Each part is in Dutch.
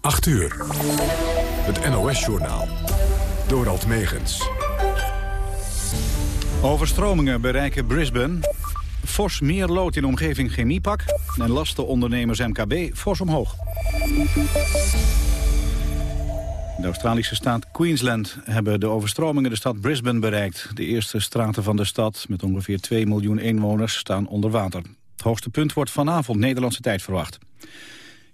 8 uur. Het NOS-journaal. Dorald Megens. Overstromingen bereiken Brisbane. Fors meer lood in omgeving Chemiepak. En lasten ondernemers MKB fors omhoog. In de Australische staat Queensland hebben de overstromingen de stad Brisbane bereikt. De eerste straten van de stad, met ongeveer 2 miljoen inwoners, staan onder water. Het hoogste punt wordt vanavond Nederlandse tijd verwacht.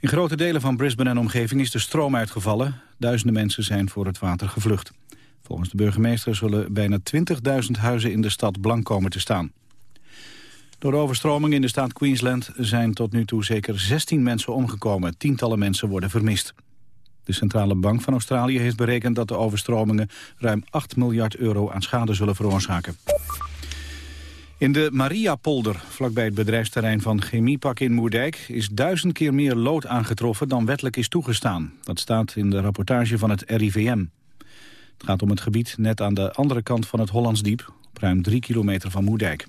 In grote delen van Brisbane en omgeving is de stroom uitgevallen. Duizenden mensen zijn voor het water gevlucht. Volgens de burgemeester zullen bijna 20.000 huizen in de stad blank komen te staan. Door de overstroming in de staat Queensland zijn tot nu toe zeker 16 mensen omgekomen. Tientallen mensen worden vermist. De Centrale Bank van Australië heeft berekend dat de overstromingen ruim 8 miljard euro aan schade zullen veroorzaken. In de Mariapolder, vlakbij het bedrijfsterrein van Chemiepak in Moerdijk... is duizend keer meer lood aangetroffen dan wettelijk is toegestaan. Dat staat in de rapportage van het RIVM. Het gaat om het gebied net aan de andere kant van het Hollandsdiep... op ruim drie kilometer van Moerdijk.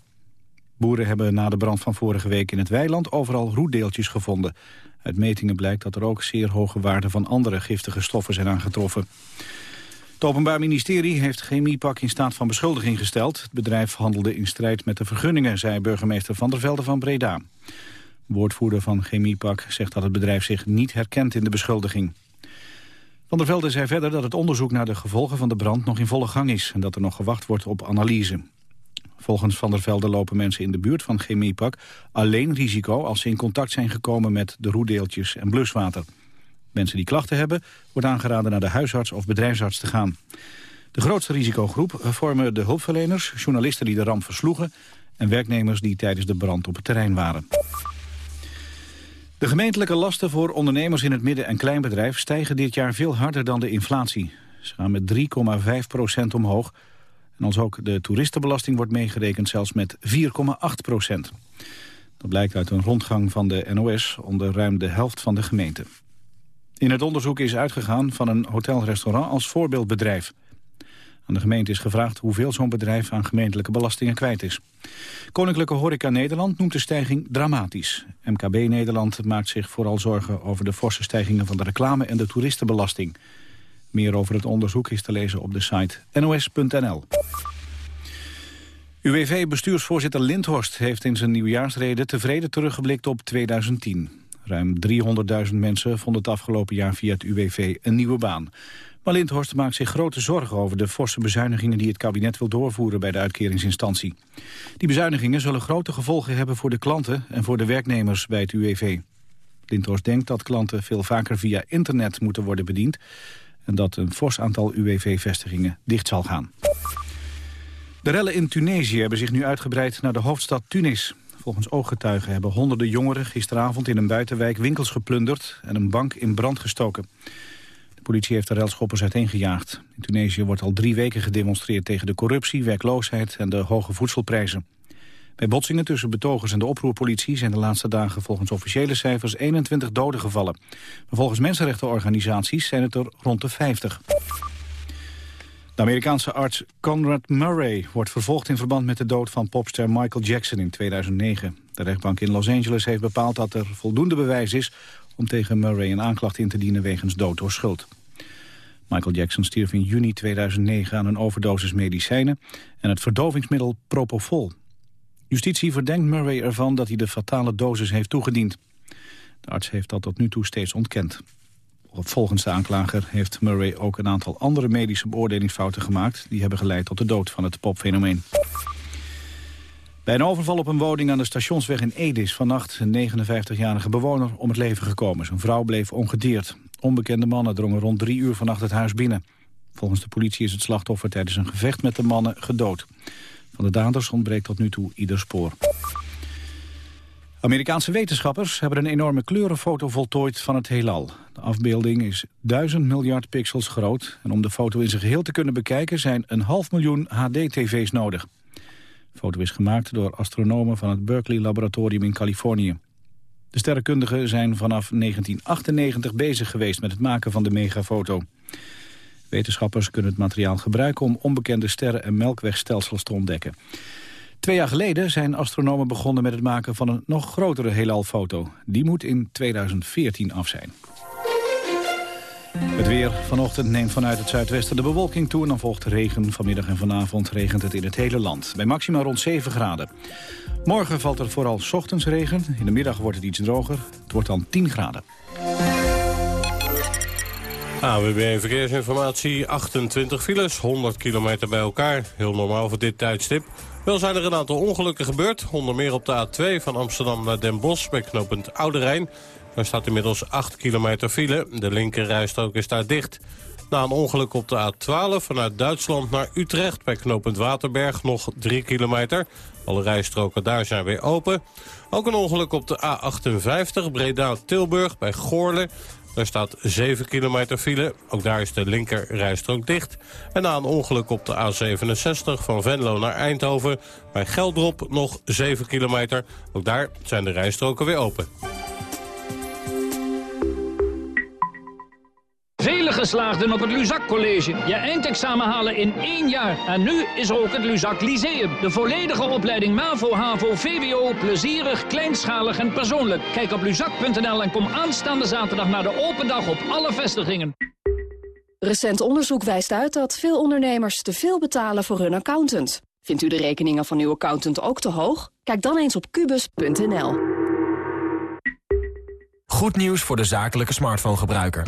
Boeren hebben na de brand van vorige week in het weiland overal roetdeeltjes gevonden. Uit metingen blijkt dat er ook zeer hoge waarden van andere giftige stoffen zijn aangetroffen. Het Openbaar Ministerie heeft Chemiepak in staat van beschuldiging gesteld. Het bedrijf handelde in strijd met de vergunningen, zei burgemeester Van der Velde van Breda. Woordvoerder van Chemiepak zegt dat het bedrijf zich niet herkent in de beschuldiging. Van der Velde zei verder dat het onderzoek naar de gevolgen van de brand nog in volle gang is... en dat er nog gewacht wordt op analyse. Volgens Van der Velde lopen mensen in de buurt van Chemiepak alleen risico... als ze in contact zijn gekomen met de roedeeltjes en bluswater. Mensen die klachten hebben, wordt aangeraden naar de huisarts of bedrijfsarts te gaan. De grootste risicogroep vormen de hulpverleners, journalisten die de ramp versloegen... en werknemers die tijdens de brand op het terrein waren. De gemeentelijke lasten voor ondernemers in het midden- en kleinbedrijf... stijgen dit jaar veel harder dan de inflatie. Ze gaan met 3,5 procent omhoog. En als ook de toeristenbelasting wordt meegerekend zelfs met 4,8 procent. Dat blijkt uit een rondgang van de NOS onder ruim de helft van de gemeenten. In het onderzoek is uitgegaan van een hotelrestaurant als voorbeeldbedrijf. Aan de gemeente is gevraagd hoeveel zo'n bedrijf aan gemeentelijke belastingen kwijt is. Koninklijke Horeca Nederland noemt de stijging dramatisch. MKB Nederland maakt zich vooral zorgen over de forse stijgingen van de reclame en de toeristenbelasting. Meer over het onderzoek is te lezen op de site nos.nl. UWV-bestuursvoorzitter Lindhorst heeft in zijn nieuwjaarsrede tevreden teruggeblikt op 2010. Ruim 300.000 mensen vonden het afgelopen jaar via het UWV een nieuwe baan. Maar Lindhorst maakt zich grote zorgen over de forse bezuinigingen die het kabinet wil doorvoeren bij de uitkeringsinstantie. Die bezuinigingen zullen grote gevolgen hebben voor de klanten en voor de werknemers bij het UWV. Lindhorst denkt dat klanten veel vaker via internet moeten worden bediend en dat een fors aantal UWV-vestigingen dicht zal gaan. De rellen in Tunesië hebben zich nu uitgebreid naar de hoofdstad Tunis. Volgens ooggetuigen hebben honderden jongeren gisteravond in een buitenwijk winkels geplunderd en een bank in brand gestoken. De politie heeft de relschoppers uiteengejaagd. In Tunesië wordt al drie weken gedemonstreerd tegen de corruptie, werkloosheid en de hoge voedselprijzen. Bij botsingen tussen betogers en de oproerpolitie zijn de laatste dagen volgens officiële cijfers 21 doden gevallen. Maar volgens mensenrechtenorganisaties zijn het er rond de 50. De Amerikaanse arts Conrad Murray wordt vervolgd in verband met de dood van popster Michael Jackson in 2009. De rechtbank in Los Angeles heeft bepaald dat er voldoende bewijs is om tegen Murray een aanklacht in te dienen wegens dood door schuld. Michael Jackson stierf in juni 2009 aan een overdosis medicijnen en het verdovingsmiddel Propofol. Justitie verdenkt Murray ervan dat hij de fatale dosis heeft toegediend. De arts heeft dat tot nu toe steeds ontkend. Volgens de aanklager heeft Murray ook een aantal andere medische beoordelingsfouten gemaakt... die hebben geleid tot de dood van het popfenomeen. Bij een overval op een woning aan de stationsweg in Ede is vannacht een 59-jarige bewoner om het leven gekomen. Zijn vrouw bleef ongedeerd. Onbekende mannen drongen rond drie uur vannacht het huis binnen. Volgens de politie is het slachtoffer tijdens een gevecht met de mannen gedood. Van de daders ontbreekt tot nu toe ieder spoor. Amerikaanse wetenschappers hebben een enorme kleurenfoto voltooid van het heelal. De afbeelding is duizend miljard pixels groot... en om de foto in zijn geheel te kunnen bekijken... zijn een half miljoen HD-tv's nodig. De foto is gemaakt door astronomen van het Berkeley Laboratorium in Californië. De sterrenkundigen zijn vanaf 1998 bezig geweest met het maken van de megafoto. Wetenschappers kunnen het materiaal gebruiken om onbekende sterren- en melkwegstelsels te ontdekken. Twee jaar geleden zijn astronomen begonnen met het maken van een nog grotere heelalfoto. Die moet in 2014 af zijn. Het weer vanochtend neemt vanuit het zuidwesten de bewolking toe... en dan volgt regen. Vanmiddag en vanavond regent het in het hele land. Bij maxima rond 7 graden. Morgen valt er vooral ochtends regen. In de middag wordt het iets droger. Het wordt dan 10 graden. AWB Verkeersinformatie, 28 files, 100 kilometer bij elkaar. Heel normaal voor dit tijdstip. Wel zijn er een aantal ongelukken gebeurd. Onder meer op de A2 van Amsterdam naar Den Bosch bij knooppunt Oude Rijn. Daar staat inmiddels 8 kilometer file. De linkerrijstrook is daar dicht. Na een ongeluk op de A12 vanuit Duitsland naar Utrecht... bij knooppunt Waterberg nog 3 kilometer. Alle rijstroken daar zijn weer open. Ook een ongeluk op de A58 Breda-Tilburg bij Goorle. Daar staat 7 kilometer file. Ook daar is de linker rijstrook dicht. En na een ongeluk op de A67 van Venlo naar Eindhoven... bij Geldrop nog 7 kilometer. Ook daar zijn de rijstroken weer open. Vele geslaagden op het Luzak College. Je eindexamen halen in één jaar. En nu is er ook het Luzak Lyceum. De volledige opleiding MAVO, HAVO, VWO, plezierig, kleinschalig en persoonlijk. Kijk op luzak.nl en kom aanstaande zaterdag naar de open dag op alle vestigingen. Recent onderzoek wijst uit dat veel ondernemers te veel betalen voor hun accountant. Vindt u de rekeningen van uw accountant ook te hoog? Kijk dan eens op kubus.nl. Goed nieuws voor de zakelijke smartphone-gebruiker.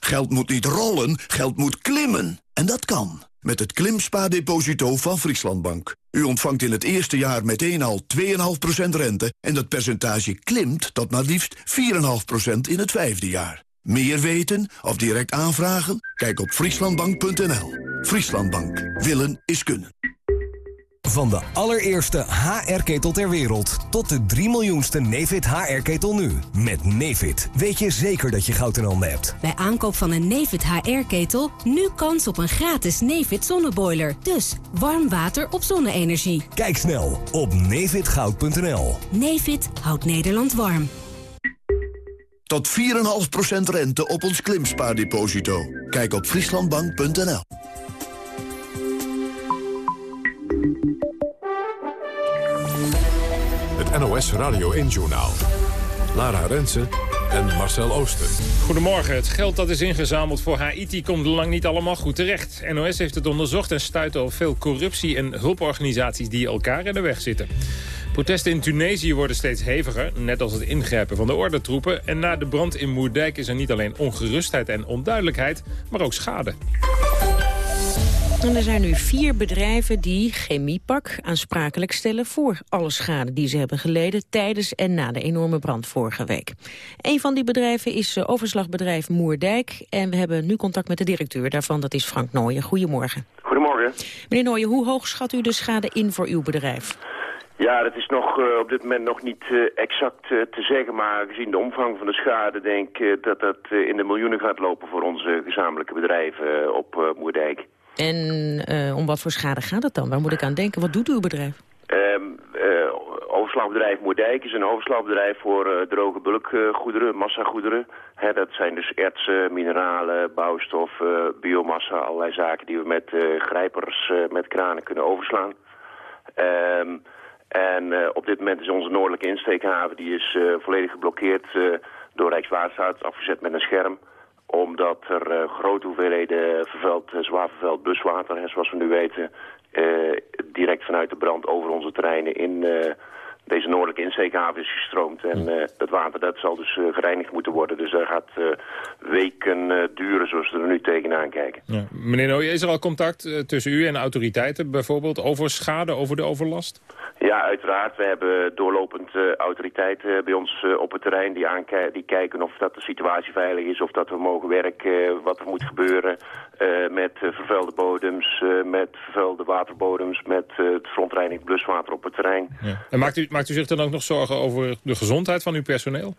Geld moet niet rollen, geld moet klimmen. En dat kan. Met het Klimspa-deposito van Frieslandbank. U ontvangt in het eerste jaar meteen al 2,5% rente... en dat percentage klimt tot maar liefst 4,5% in het vijfde jaar. Meer weten of direct aanvragen? Kijk op frieslandbank.nl. Frieslandbank. Willen is kunnen. Van de allereerste HR-ketel ter wereld tot de 3 miljoenste Nefit HR-ketel nu. Met Nefit weet je zeker dat je goud in handen hebt. Bij aankoop van een Nefit HR-ketel nu kans op een gratis Nefit zonneboiler. Dus warm water op zonne-energie. Kijk snel op nefitgoud.nl. Nefit houdt Nederland warm. Tot 4,5% rente op ons klimspaardeposito. Kijk op frieslandbank.nl. NOS Radio 1-journaal. Lara Rensen en Marcel Ooster. Goedemorgen. Het geld dat is ingezameld voor Haiti komt lang niet allemaal goed terecht. NOS heeft het onderzocht en stuit op veel corruptie en hulporganisaties die elkaar in de weg zitten. Protesten in Tunesië worden steeds heviger, net als het ingrijpen van de ordentroepen. En na de brand in Moerdijk is er niet alleen ongerustheid en onduidelijkheid, maar ook schade. En er zijn nu vier bedrijven die Chemiepak aansprakelijk stellen... voor alle schade die ze hebben geleden tijdens en na de enorme brand vorige week. Een van die bedrijven is eh, overslagbedrijf Moerdijk. En we hebben nu contact met de directeur daarvan, dat is Frank Nooyen. Goedemorgen. Goedemorgen. Meneer Nooyen, hoe hoog schat u de schade in voor uw bedrijf? Ja, dat is nog uh, op dit moment nog niet uh, exact uh, te zeggen, maar gezien de omvang van de schade denk ik dat dat in de miljoenen gaat lopen voor onze gezamenlijke bedrijven op Moerdijk. En uh, om wat voor schade gaat het dan? Waar moet ik aan denken? Wat doet uw bedrijf? Um, uh, overslagbedrijf Moerdijk is een overslagbedrijf voor uh, droge bulkgoederen, massagoederen. He, dat zijn dus ertsen, mineralen, bouwstoffen, biomassa, allerlei zaken die we met grijpers, met kranen kunnen overslaan. Um, en op dit moment is onze noordelijke insteekhaven die is volledig geblokkeerd door Rijkswaterstaat, afgezet met een scherm omdat er uh, grote hoeveelheden vervuild, uh, zwaar vervuild buswater, hè, zoals we nu weten, uh, direct vanuit de brand over onze terreinen in deze noordelijke insteekhaven is gestroomd. En uh, dat water dat zal dus uh, gereinigd moeten worden. Dus dat gaat uh, weken duren zoals we er nu tegenaan kijken. Ja. Meneer Nooy, is er al contact tussen u en autoriteiten bijvoorbeeld over schade, over de overlast? Ja, uiteraard. We hebben doorlopend autoriteiten bij ons op het terrein die, die kijken of dat de situatie veilig is, of dat we mogen werken, wat er moet gebeuren met vervuilde bodems, met vervuilde waterbodems, met het verontreinigd bluswater op het terrein. Ja. En maakt u, maakt u zich dan ook nog zorgen over de gezondheid van uw personeel?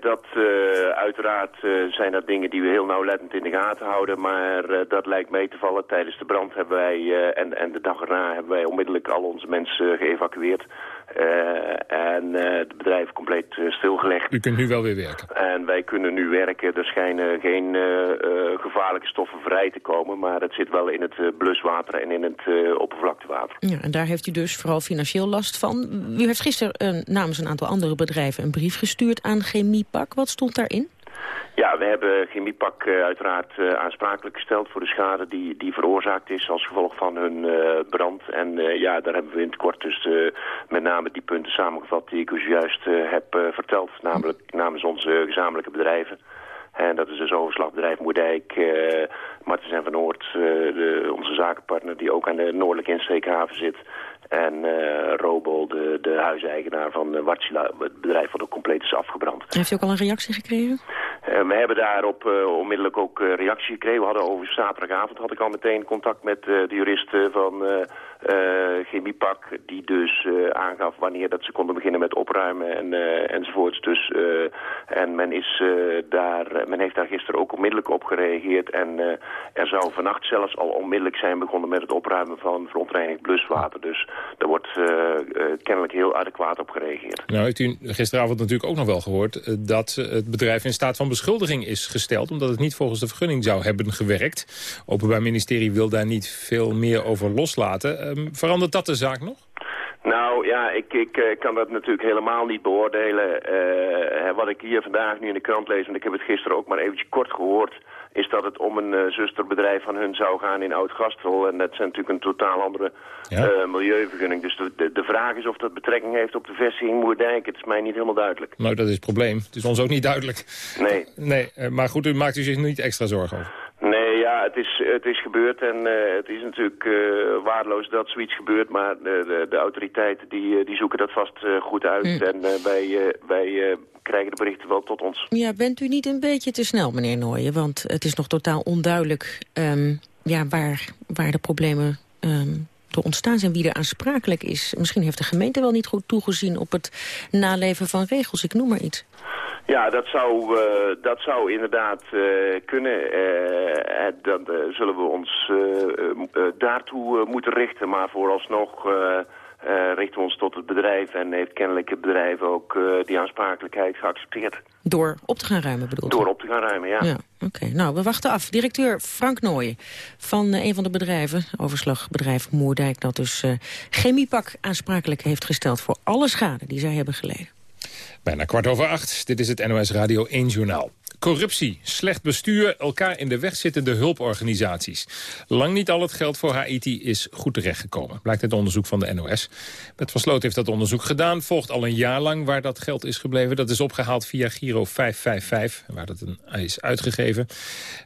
Dat uh, uiteraard uh, zijn dat dingen die we heel nauwlettend in de gaten houden. Maar uh, dat lijkt mee te vallen. Tijdens de brand hebben wij en, en de dag erna hebben wij onmiddellijk al onze mensen geëvacueerd. en het bedrijf compleet stilgelegd. U kunt nu wel weer werken? En wij kunnen nu werken. Er schijnen geen gevaarlijke stoffen vrij te komen. Maar het zit wel in het bluswater en in het oppervlaktewater. Ja, en daar heeft u dus vooral financieel last van. U heeft gisteren namens een aantal andere bedrijven een brief gestuurd aan Chemiepak. Wat stond daarin? Ja, we hebben Chemiepak uh, uiteraard uh, aansprakelijk gesteld voor de schade die, die veroorzaakt is als gevolg van hun uh, brand. En ja, daar hebben we in het kort dus met name die punten samengevat die ik u juist heb verteld. Namelijk namens onze gezamenlijke bedrijven. En dat is dus overslagbedrijf Moerdijk, Martens en van Noord, de, onze zakenpartner die ook aan de noordelijke insteekhaven zit. En uh, Robol, de, de huiseigenaar van uh, Wartsila, het bedrijf wat ook compleet is afgebrand. Heeft u ook al een reactie gekregen? Uh, we hebben daarop onmiddellijk ook reactie gekregen. We hadden over zaterdagavond had ik al meteen contact met de juristen van Chemiepak. Die dus aangaf wanneer dat ze konden beginnen met opruimen en, enzovoorts. Dus, en men, is, daar, men heeft daar gisteren ook onmiddellijk op gereageerd. En er zou vannacht zelfs al onmiddellijk zijn begonnen met het opruimen van verontreinigd bluswater. Dus daar wordt uh, kennelijk heel adequaat op gereageerd. Nou heeft u gisteravond natuurlijk ook nog wel gehoord... Uh, dat het bedrijf in staat van beschuldiging is gesteld... omdat het niet volgens de vergunning zou hebben gewerkt. Openbaar Ministerie wil daar niet veel meer over loslaten. Ehm, verandert dat de zaak nog? Nou ja, ik, ik kan dat natuurlijk helemaal niet beoordelen. wat ik hier vandaag nu in de krant lees, want ik heb het gisteren ook maar eventjes kort gehoord is dat het om een uh, zusterbedrijf van hun zou gaan in Oud-Gastel. En dat is natuurlijk een totaal andere uh, milieuvergunning. Dus de, de, vraag is of dat betrekking heeft op de vestiging Moerdijk. Het is mij niet helemaal duidelijk. Nou, dat is het probleem. Het is ons ook niet duidelijk. Nee. nee uh, maar goed, u maakt u zich niet extra zorgen over. Ja, het is, het is gebeurd en uh, het is natuurlijk uh, waardeloos dat zoiets gebeurt. Maar de, de, de autoriteiten die, die zoeken dat vast uh, goed uit. Mm. En wij, wij krijgen de berichten wel tot ons. Ja, bent u niet een beetje te snel, meneer Nooyen? Want het is nog totaal onduidelijk um, ja, waar, waar de problemen um, door ontstaan zijn, wie er aansprakelijk is. Misschien heeft de gemeente wel niet goed toegezien op het naleven van regels, ik noem maar iets. Ja, dat zou, uh, dat zou inderdaad uh, kunnen. Uh, dan zullen we ons daartoe moeten richten. Maar vooralsnog uh, richten we ons tot het bedrijf en heeft kennelijk het bedrijf ook uh, die aansprakelijkheid geaccepteerd. Door op te gaan ruimen bedoel Door op te gaan ruimen, ja. ja Oké, nou we wachten af. Directeur Frank Nooyen van uh, een van de bedrijven, overslagbedrijf Moerdijk, dat dus Chemiepak aansprakelijk heeft gesteld voor alle schade die zij hebben geleden. Bijna kwart over acht, dit is het NOS Radio 1 Journaal. Corruptie, slecht bestuur, elkaar in de weg zittende hulporganisaties. Lang niet al het geld voor Haiti is goed terechtgekomen, blijkt uit onderzoek van de NOS. Bert van Sloot heeft dat onderzoek gedaan, volgt al een jaar lang waar dat geld is gebleven. Dat is opgehaald via Giro 555, waar dat is uitgegeven.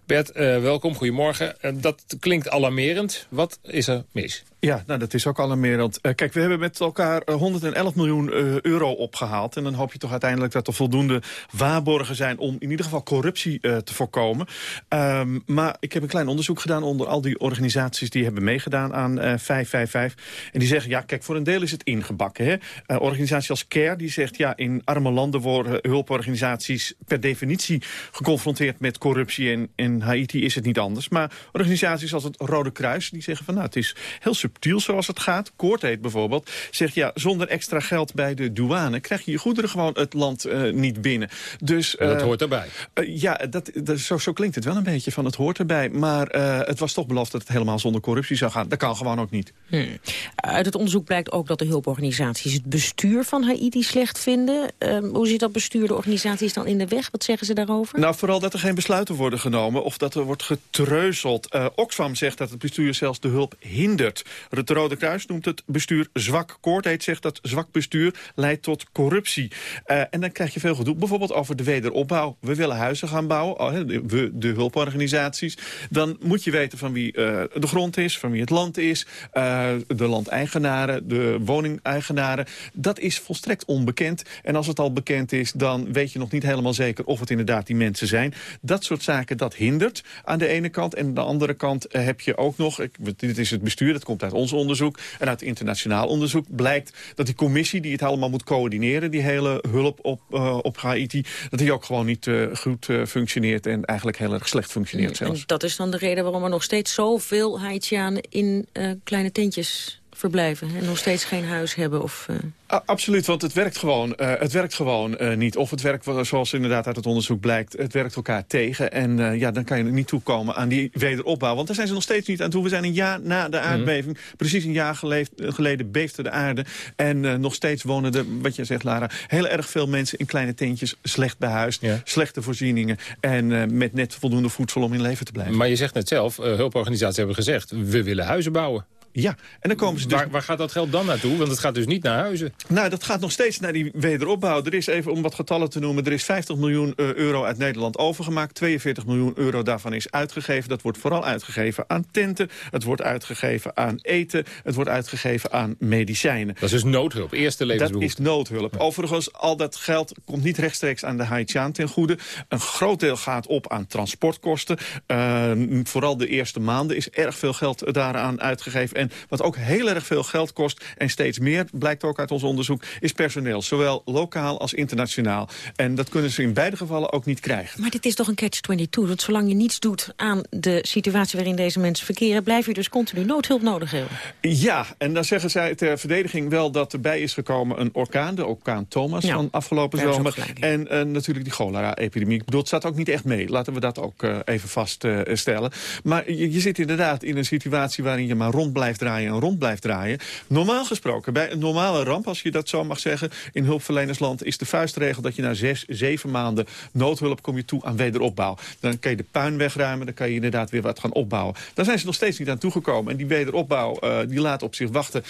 Bert, uh, welkom, goedemorgen. Uh, dat klinkt alarmerend. Wat is er mis? Ja, nou, dat is ook alarmerend. Uh, kijk, we hebben met elkaar 111 miljoen euro opgehaald. En dan hoop je toch uiteindelijk dat er voldoende waarborgen zijn... om in ieder geval corruptie te voorkomen. Um, maar ik heb een klein onderzoek gedaan onder al die organisaties... die hebben meegedaan aan uh, 555. En die zeggen, ja, kijk, voor een deel is het ingebakken. Hè? Organisatie als CARE, die zegt... ja, in arme landen worden hulporganisaties per definitie geconfronteerd met corruptie. En in Haiti is het niet anders. Maar organisaties als het Rode Kruis, die zeggen van... nou, het is heel subtiel zoals het gaat. Koorteet bijvoorbeeld zegt, ja, zonder extra geld bij de douane... krijg je je goederen gewoon het land uh, niet binnen. Dus, uh, dat hoort erbij. Uh, ja, dat, dat, zo, zo, klinkt het wel een beetje van het hoort erbij. Maar het was toch beloofd dat het helemaal zonder corruptie zou gaan. Dat kan gewoon ook niet. Hmm. Uit het onderzoek blijkt ook dat de hulporganisaties het bestuur van Haiti slecht vinden. Ehm, hoe zit dat bestuur de organisaties dan in de weg? Wat zeggen ze daarover? Nou, vooral dat er geen besluiten worden genomen of dat er wordt getreuzeld. Oxfam zegt dat het bestuur zelfs de hulp hindert. Het Rode Kruis noemt het bestuur zwak. Koortheet zegt dat zwak bestuur leidt tot corruptie. Uh, en dan krijg je veel gedoe, bijvoorbeeld over de wederopbouw. We willen huizen gaan bouwen, de, hulporganisaties... dan moet je weten van wie de grond is, van wie het land is... de landeigenaren, de woningeigenaren. Dat is volstrekt onbekend. En als het al bekend is, dan weet je nog niet helemaal zeker... of het inderdaad die mensen zijn. Dat soort zaken, dat hindert aan de ene kant. En aan de andere kant heb je ook nog... Ik, dit is het bestuur, dat komt uit ons onderzoek... en uit internationaal onderzoek blijkt dat die commissie... die het allemaal moet coördineren, die hele hulp op, uh, op Haiti... dat die ook gewoon niet uh, goed uh, functioneert en eigenlijk heel erg slecht functioneert zelfs. En dat is dan de reden waarom er nog steeds zoveel Haitianen in kleine tentjes verblijven... en nog steeds geen huis hebben of... absoluut, want het werkt gewoon, uh, het werkt gewoon uh, niet. Of het werkt, zoals inderdaad uit het onderzoek blijkt, het werkt elkaar tegen. En uh, ja, dan kan je er niet toekomen aan die wederopbouw. Want daar zijn ze nog steeds niet aan toe. We zijn een jaar na de aardbeving. Mm. Precies een jaar geleefd, geleden beefde de aarde. En nog steeds wonen er, wat je zegt Lara, heel erg veel mensen in kleine tentjes. Slecht behuisd, ja. slechte voorzieningen. En met net voldoende voedsel om in leven te blijven. Maar je zegt net zelf, hulporganisaties hebben gezegd, we willen huizen bouwen. Ja, en dan komen ze dus... Waar, waar, gaat dat geld dan naartoe? Want het gaat dus niet naar huizen. Nou, dat gaat nog steeds naar die wederopbouw. Er is even, om wat getallen te noemen, er is 50 miljoen eh, euro uit Nederland overgemaakt. 42 miljoen euro daarvan is uitgegeven. Dat wordt vooral uitgegeven aan tenten. Het wordt uitgegeven aan eten. Het wordt uitgegeven aan medicijnen. Dat is dus noodhulp, eerste levensbehoefte. Dat is noodhulp. Overigens, al dat geld komt niet rechtstreeks aan de Haitiaan ten goede. Een groot deel gaat op aan transportkosten. Uh, vooral de eerste maanden is erg veel geld daaraan uitgegeven. En wat ook heel erg veel geld kost en steeds meer, blijkt ook uit ons onderzoek, is personeel. Zowel lokaal als internationaal. En dat kunnen ze in beide gevallen ook niet krijgen. Maar dit is toch een catch-22? Want zolang je niets doet aan de situatie waarin deze mensen verkeren... blijf je dus continu noodhulp nodig hebben. Ja, en dan zeggen zij ter verdediging wel dat erbij is gekomen een orkaan. De orkaan Thomas van afgelopen zomer. En uh, natuurlijk die cholera-epidemie. Ik bedoel, het staat ook niet echt mee. Laten we dat ook uh, even vaststellen. Uh, maar je, je zit inderdaad in een situatie waarin je maar rond blijft draaien en rond blijft draaien. Normaal gesproken, bij een normale ramp, als je dat zo mag zeggen... in hulpverlenersland is de vuistregel dat je na zes, zeven maanden noodhulp... kom je toe aan wederopbouw. Dan kan je de puin wegruimen, dan kan je inderdaad weer wat gaan opbouwen. Daar zijn ze nog steeds niet aan toegekomen. En die wederopbouw uh, die laat op zich wachten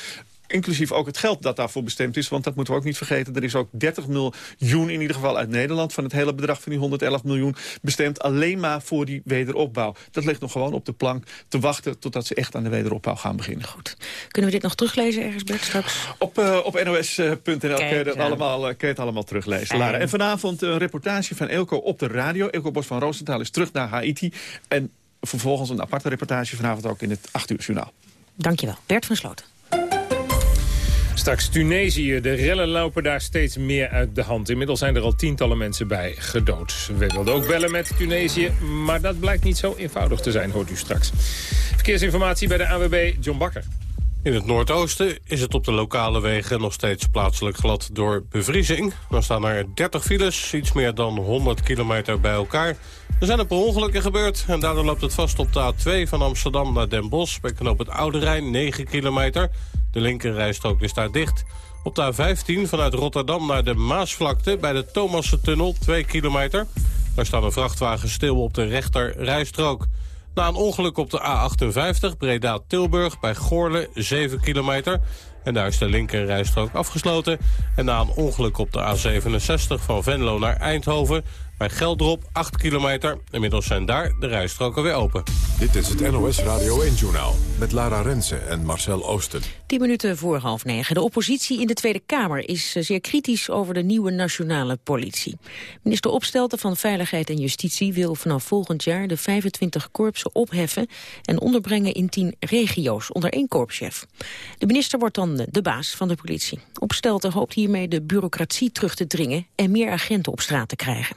inclusief ook het geld dat daarvoor bestemd is. Want dat moeten we ook niet vergeten. Er is ook 30 miljoen in ieder geval uit Nederland... van het hele bedrag van die 111 miljoen bestemd... alleen maar voor die wederopbouw. Dat ligt nog gewoon op de plank te wachten... totdat ze echt aan de wederopbouw gaan beginnen. Goed. Kunnen we dit nog teruglezen ergens, Bert, straks? Op, uh, op nos.nl kun, je dat allemaal, uh, kun je het allemaal teruglezen, Lara. En vanavond een reportage van Elko op de radio. Elko Bos van Roosentaal is terug naar Haiti. En vervolgens een aparte reportage vanavond ook in het 8 uur journaal. Dankjewel. Bert van Sloten. Straks Tunesië. De rellen lopen daar steeds meer uit de hand. Inmiddels zijn er al tientallen mensen bij gedood. We wilden ook bellen met Tunesië, maar dat blijkt niet zo eenvoudig te zijn, hoort u straks. Verkeersinformatie bij de AWB, John Bakker. In het noordoosten is het op de lokale wegen nog steeds plaatselijk glad door bevriezing. Dan staan er 30 files, iets meer dan 100 kilometer bij elkaar. Er zijn een paar ongelukken gebeurd en daardoor loopt het vast op de A2 van Amsterdam naar Den Bosch... bij knoop het Oude Rijn, 9 kilometer. De linkerrijstrook is daar dicht. Op de A15 vanuit Rotterdam naar de Maasvlakte bij de Thomassentunnel, 2 kilometer. Daar staat een vrachtwagen stil op de rechterrijstrook. Na een ongeluk op de A58 Breda-Tilburg bij Goorle, 7 kilometer. En daar is de linkerrijstrook afgesloten. En na een ongeluk op de A67 van Venlo naar Eindhoven... Bij Geldrop 8 kilometer. Inmiddels zijn daar de rijstroken weer open. Dit is het NOS Radio 1-journaal met Lara Rensen en Marcel Oosten. 10 minuten voor half negen. De oppositie in de Tweede Kamer is eh, zeer kritisch over de nieuwe nationale politie. Minister Opstelten van Veiligheid en Justitie wil vanaf volgend jaar de 25 korpsen opheffen en onderbrengen in 10 regio's onder één korpschef. De minister wordt dan de baas van de politie. Opstelten hoopt hiermee de bureaucratie terug te dringen en meer agenten op straat te krijgen.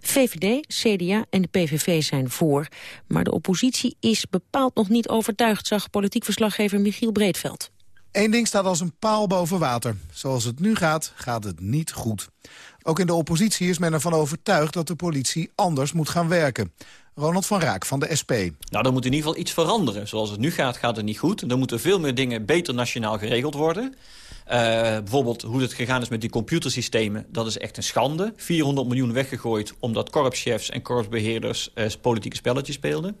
VVD, CDA en de PVV zijn voor. Maar de oppositie is bepaald nog niet overtuigd, zag politiek verslaggever Michiel Breedveld. Eén ding staat als een paal boven water. Zoals het nu gaat, gaat het niet goed. Ook in de oppositie is men ervan overtuigd dat de politie anders moet gaan werken. Ronald van Raak van de SP. Nou, er moet in ieder geval iets veranderen. Zoals het nu gaat, gaat het niet goed. Er moeten veel meer dingen beter nationaal geregeld worden. Uh, bijvoorbeeld hoe het gegaan is met die computersystemen, dat is echt een schande. 400 miljoen weggegooid omdat korpschefs en korpsbeheerders uh, politieke spelletjes speelden.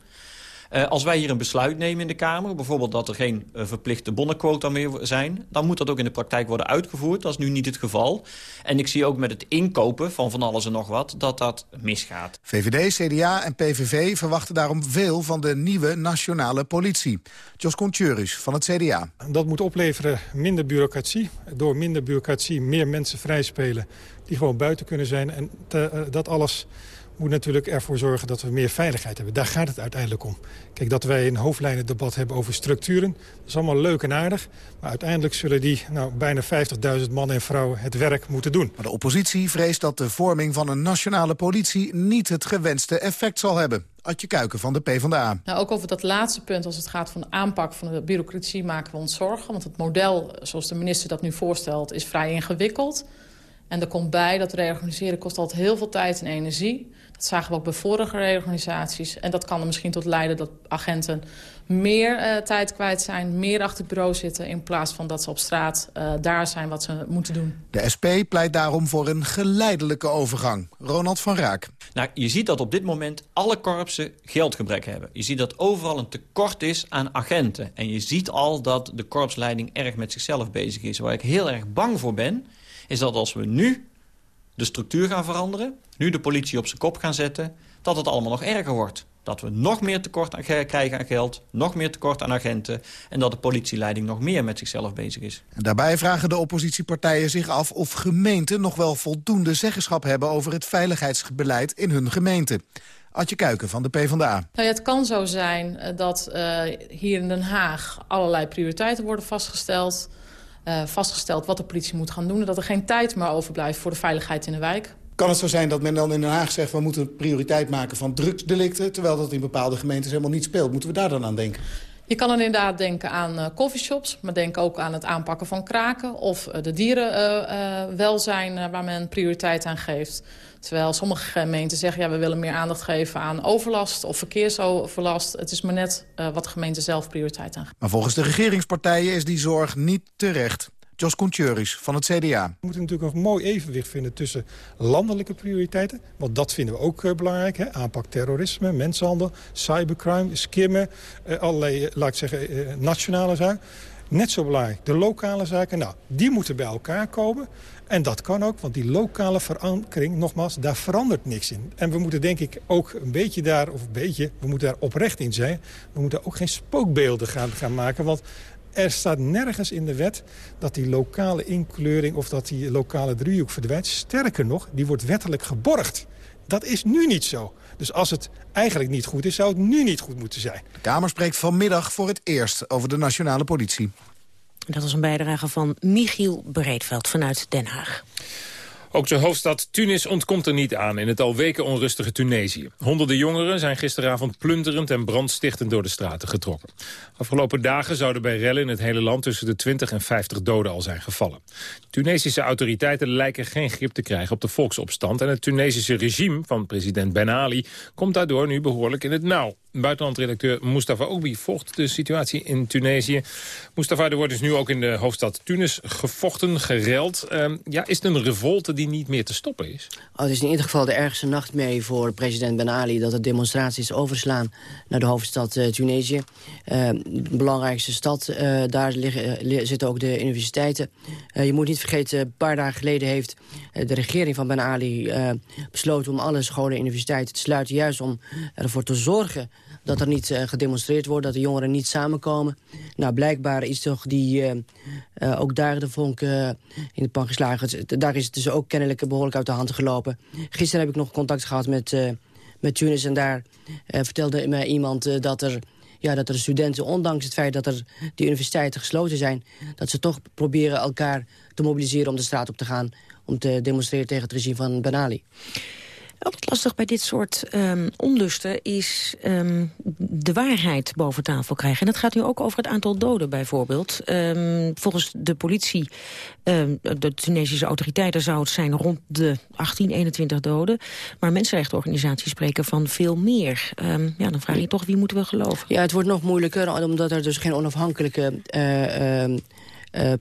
Uh, als wij hier een besluit nemen in de Kamer... bijvoorbeeld dat er geen uh, verplichte bonnenquota meer zijn... dan moet dat ook in de praktijk worden uitgevoerd. Dat is nu niet het geval. En ik zie ook met het inkopen van van alles en nog wat... dat dat misgaat. VVD, CDA en PVV verwachten daarom veel van de nieuwe nationale politie. Jos Contjuris van het CDA. Dat moet opleveren minder bureaucratie. Door minder bureaucratie meer mensen vrijspelen... die gewoon buiten kunnen zijn. En te, uh, dat alles moet natuurlijk ervoor zorgen dat we meer veiligheid hebben. Daar gaat het uiteindelijk om. Kijk, dat wij een hoofdlijnen debat hebben over structuren... dat is allemaal leuk en aardig. Maar uiteindelijk zullen die nou, bijna 50.000 mannen en vrouwen het werk moeten doen. Maar de oppositie vreest dat de vorming van een nationale politie... niet het gewenste effect zal hebben. Adje Kuiken van de PvdA. Nou, ook over dat laatste punt, als het gaat van de aanpak van de bureaucratie... maken we ons zorgen, want het model, zoals de minister dat nu voorstelt... is vrij ingewikkeld. En er komt bij dat reorganiseren kost altijd heel veel tijd en energie. Dat zagen we ook bij vorige reorganisaties. En dat kan er misschien tot leiden dat agenten meer uh, tijd kwijt zijn... meer achter het bureau zitten in plaats van dat ze op straat uh, daar zijn wat ze moeten doen. De SP pleit daarom voor een geleidelijke overgang. Ronald van Raak. Nou, je ziet dat op dit moment alle korpsen geldgebrek hebben. Je ziet dat overal een tekort is aan agenten. En je ziet al dat de korpsleiding erg met zichzelf bezig is. Waar ik heel erg bang voor ben, is dat als we nu de structuur gaan veranderen... nu de politie op zijn kop gaan zetten... dat het allemaal nog erger wordt. Dat we nog meer tekort aan, krijgen aan geld, nog meer tekort aan agenten... en dat de politieleiding nog meer met zichzelf bezig is. En daarbij vragen de oppositiepartijen zich af of gemeenten... nog wel voldoende zeggenschap hebben over het veiligheidsbeleid in hun gemeente. Adje Kuiken van de PvdA. Nou ja, het kan zo zijn dat uh, hier in Den Haag allerlei prioriteiten worden vastgesteld... Uh, vastgesteld wat de politie moet gaan doen... en dat er geen tijd meer overblijft voor de veiligheid in de wijk. Kan het zo zijn dat men dan in Den Haag zegt... we moeten prioriteit maken van drugsdelicten... terwijl dat in bepaalde gemeentes helemaal niet speelt? Moeten we daar dan aan denken? Je kan dan inderdaad denken aan uh, coffeeshops... maar denk ook aan het aanpakken van kraken... of uh, de dierenwelzijn uh, waar men prioriteit aan geeft. Terwijl sommige gemeenten zeggen... ja, we willen meer aandacht geven aan overlast of verkeersoverlast. Het is maar net wat de gemeente zelf prioriteit aan geeft. Maar volgens de regeringspartijen is die zorg niet terecht. Jos Koentjuris van het CDA. We moeten natuurlijk een mooi evenwicht vinden tussen landelijke prioriteiten. Want dat vinden we ook uh, belangrijk. Hè? Aanpak terrorisme, mensenhandel, cybercrime, skimmen. Uh, allerlei, laat ik zeggen, nationale zaken. Net zo belangrijk, de lokale zaken. Nou, die moeten bij elkaar komen. En dat kan ook, want die lokale verankering, nogmaals, daar verandert niks in. En we moeten denk ik ook een beetje daar, of een beetje, we moeten daar oprecht in zijn. We moeten ook geen spookbeelden gaan, gaan maken, want er staat nergens in de wet dat die lokale inkleuring... of dat die lokale driehoek verdwijnt. Sterker nog, die wordt wettelijk geborgd. Dat is nu niet zo. Dus als het eigenlijk niet goed is, zou het nu niet goed moeten zijn. De Kamer spreekt vanmiddag voor het eerst over de nationale politie. Dat was een bijdrage van Michiel Breedveld vanuit Den Haag. Ook de hoofdstad Tunis ontkomt er niet aan in het al weken onrustige Tunesië. Honderden jongeren zijn gisteravond plunderend en brandstichtend door de straten getrokken. Afgelopen dagen zouden bij rellen in het hele land tussen de 20 en 50 doden al zijn gevallen. Tunesische autoriteiten lijken geen grip te krijgen op de volksopstand... en het Tunesische regime van president Ben Ali komt daardoor nu behoorlijk in het nauw. Buitenlandredacteur Mustafa Obi volgt de situatie in Tunesië. Mustafa, er wordt dus nu ook in de hoofdstad Tunis gevochten, gereld. Uh, ja, is het een revolte die niet meer te stoppen is? Oh, het is in ieder geval de ergste nachtmerrie voor president Ben Ali... dat de demonstraties overslaan naar de hoofdstad uh, Tunesië. Uh, de belangrijkste stad, uh, daar liggen, zitten ook de universiteiten. je moet niet vergeten, een paar dagen geleden heeft de regering van Ben Ali... besloten om alle scholen en universiteiten te sluiten... juist om ervoor te zorgen dat er niet uh, gedemonstreerd wordt, dat de jongeren niet samenkomen. Nou, blijkbaar is toch die, uh, uh, ook daar de vonk in de pan geslagen. Daar is het dus ook kennelijk behoorlijk uit de hand gelopen. Gisteren heb ik nog contact gehad met, met Tunis en daar vertelde mij iemand dat er... Ja, dat er studenten, ondanks het feit dat er die universiteiten gesloten zijn... dat ze toch proberen elkaar te mobiliseren om de straat op te gaan... om te demonstreren tegen het regime van Ben Ali. Altijd lastig bij dit soort um, onlusten is um, de waarheid boven tafel krijgen. En dat gaat nu ook over het aantal doden bijvoorbeeld. Um, volgens de politie, de Tunesische autoriteiten zou het zijn rond de 18, 21 doden. Maar mensenrechtenorganisaties spreken van veel meer. ja, dan vraag je toch wie moeten we geloven? Ja, het wordt nog moeilijker omdat er dus geen onafhankelijke... Uh,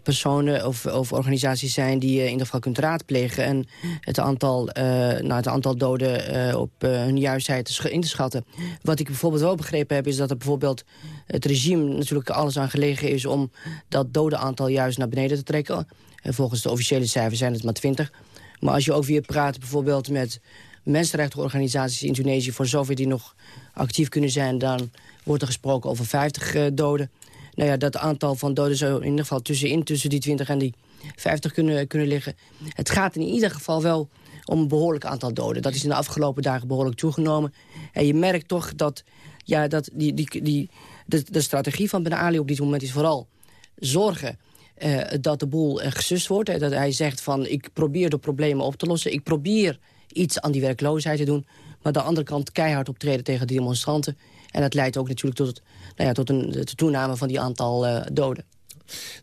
personen of, organisaties zijn die je in ieder geval kunt raadplegen. En het aantal, uh, nou, het aantal doden op hun juistheid in te schatten. Wat ik bijvoorbeeld wel begrepen heb is dat er bijvoorbeeld het regime natuurlijk alles aan gelegen is om dat dodenaantal juist naar beneden te trekken. volgens de officiële cijfers zijn het maar 20. Maar als je ook weer praat bijvoorbeeld met mensenrechtenorganisaties in Tunesië... voor zover die nog actief kunnen zijn, dan wordt er gesproken over 50 doden nou ja, dat aantal van doden zou in ieder geval tussenin, tussen die 20 en die 50 kunnen, kunnen liggen. Het gaat in ieder geval wel om een behoorlijk aantal doden. Dat is in de afgelopen dagen behoorlijk toegenomen. En je merkt toch dat, ja, dat die, die, die, de, de strategie van Ben Ali op dit moment is vooral zorgen eh, dat de boel uh, gesust wordt. Dat hij zegt van ik probeer de problemen op te lossen. Ik probeer iets aan die werkloosheid te doen. Maar aan de andere kant keihard optreden tegen de demonstranten. En dat leidt ook natuurlijk tot, nou ja, tot een toename van die aantal uh, doden.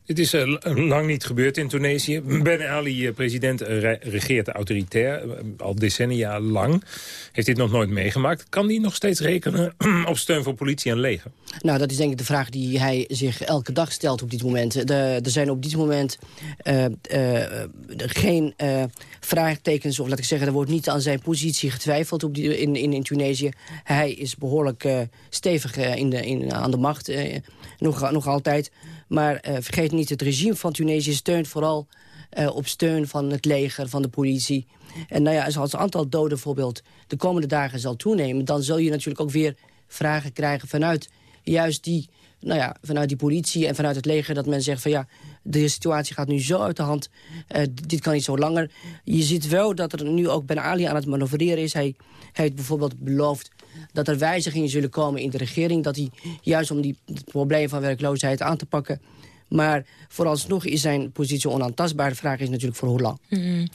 Dit is uh, lang niet gebeurd in Tunesië. Ben Ali, uh, president, regeert autoritair, al decennia lang. Heeft dit nog nooit meegemaakt. Kan hij nog steeds rekenen op steun van politie en leger? Nou, dat is denk ik de vraag die hij zich elke dag stelt op dit moment. De, er zijn op dit moment geen vraagtekens, of laat ik zeggen... er wordt niet aan zijn positie getwijfeld op die, in, in, in Tunesië. Hij is behoorlijk stevig in de, in, aan de macht, nog, nog altijd... Maar uh, vergeet niet, het regime van Tunesië steunt vooral uh, op steun van het leger, van de politie. En nou ja, als het aantal doden bijvoorbeeld de komende dagen zal toenemen... dan zul je natuurlijk ook weer vragen krijgen vanuit juist die, nou ja, vanuit die politie en vanuit het leger... dat men zegt van ja, de situatie gaat nu zo uit de hand, uh, dit kan niet zo langer. Je ziet wel dat er nu ook Ben Ali aan het manoeuvreren is. Hij, hij heeft bijvoorbeeld beloofd dat er wijzigingen zullen komen in de regering. Dat hij juist om die, het probleem van werkloosheid aan te pakken... Maar vooralsnog is zijn positie onaantastbaar. De vraag is natuurlijk voor hoe lang. Mm.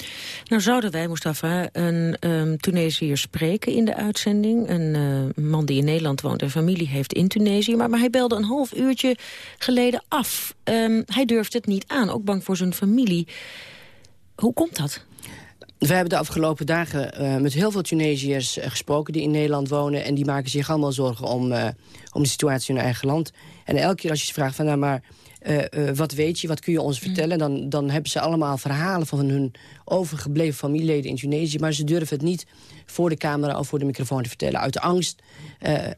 Nou zouden wij, Mustafa, een um, Tunesiër spreken in de uitzending. Een uh, man die in Nederland woont en familie heeft in Tunesië. Maar, maar hij belde een half uurtje geleden af. Um, hij durft het niet aan, ook bang voor zijn familie. Hoe komt dat? We hebben de afgelopen dagen uh, met heel veel Tunesiërs uh, gesproken die in Nederland wonen. En die maken zich allemaal zorgen om, uh, om de situatie in hun eigen land. En elke keer als je ze vraagt van nou maar wat weet je, wat kun je ons mm. vertellen... Dan, dan hebben ze allemaal verhalen van hun overgebleven familieleden in Tunesië. Maar ze durven het niet voor de camera of voor de microfoon te vertellen. Uit angst.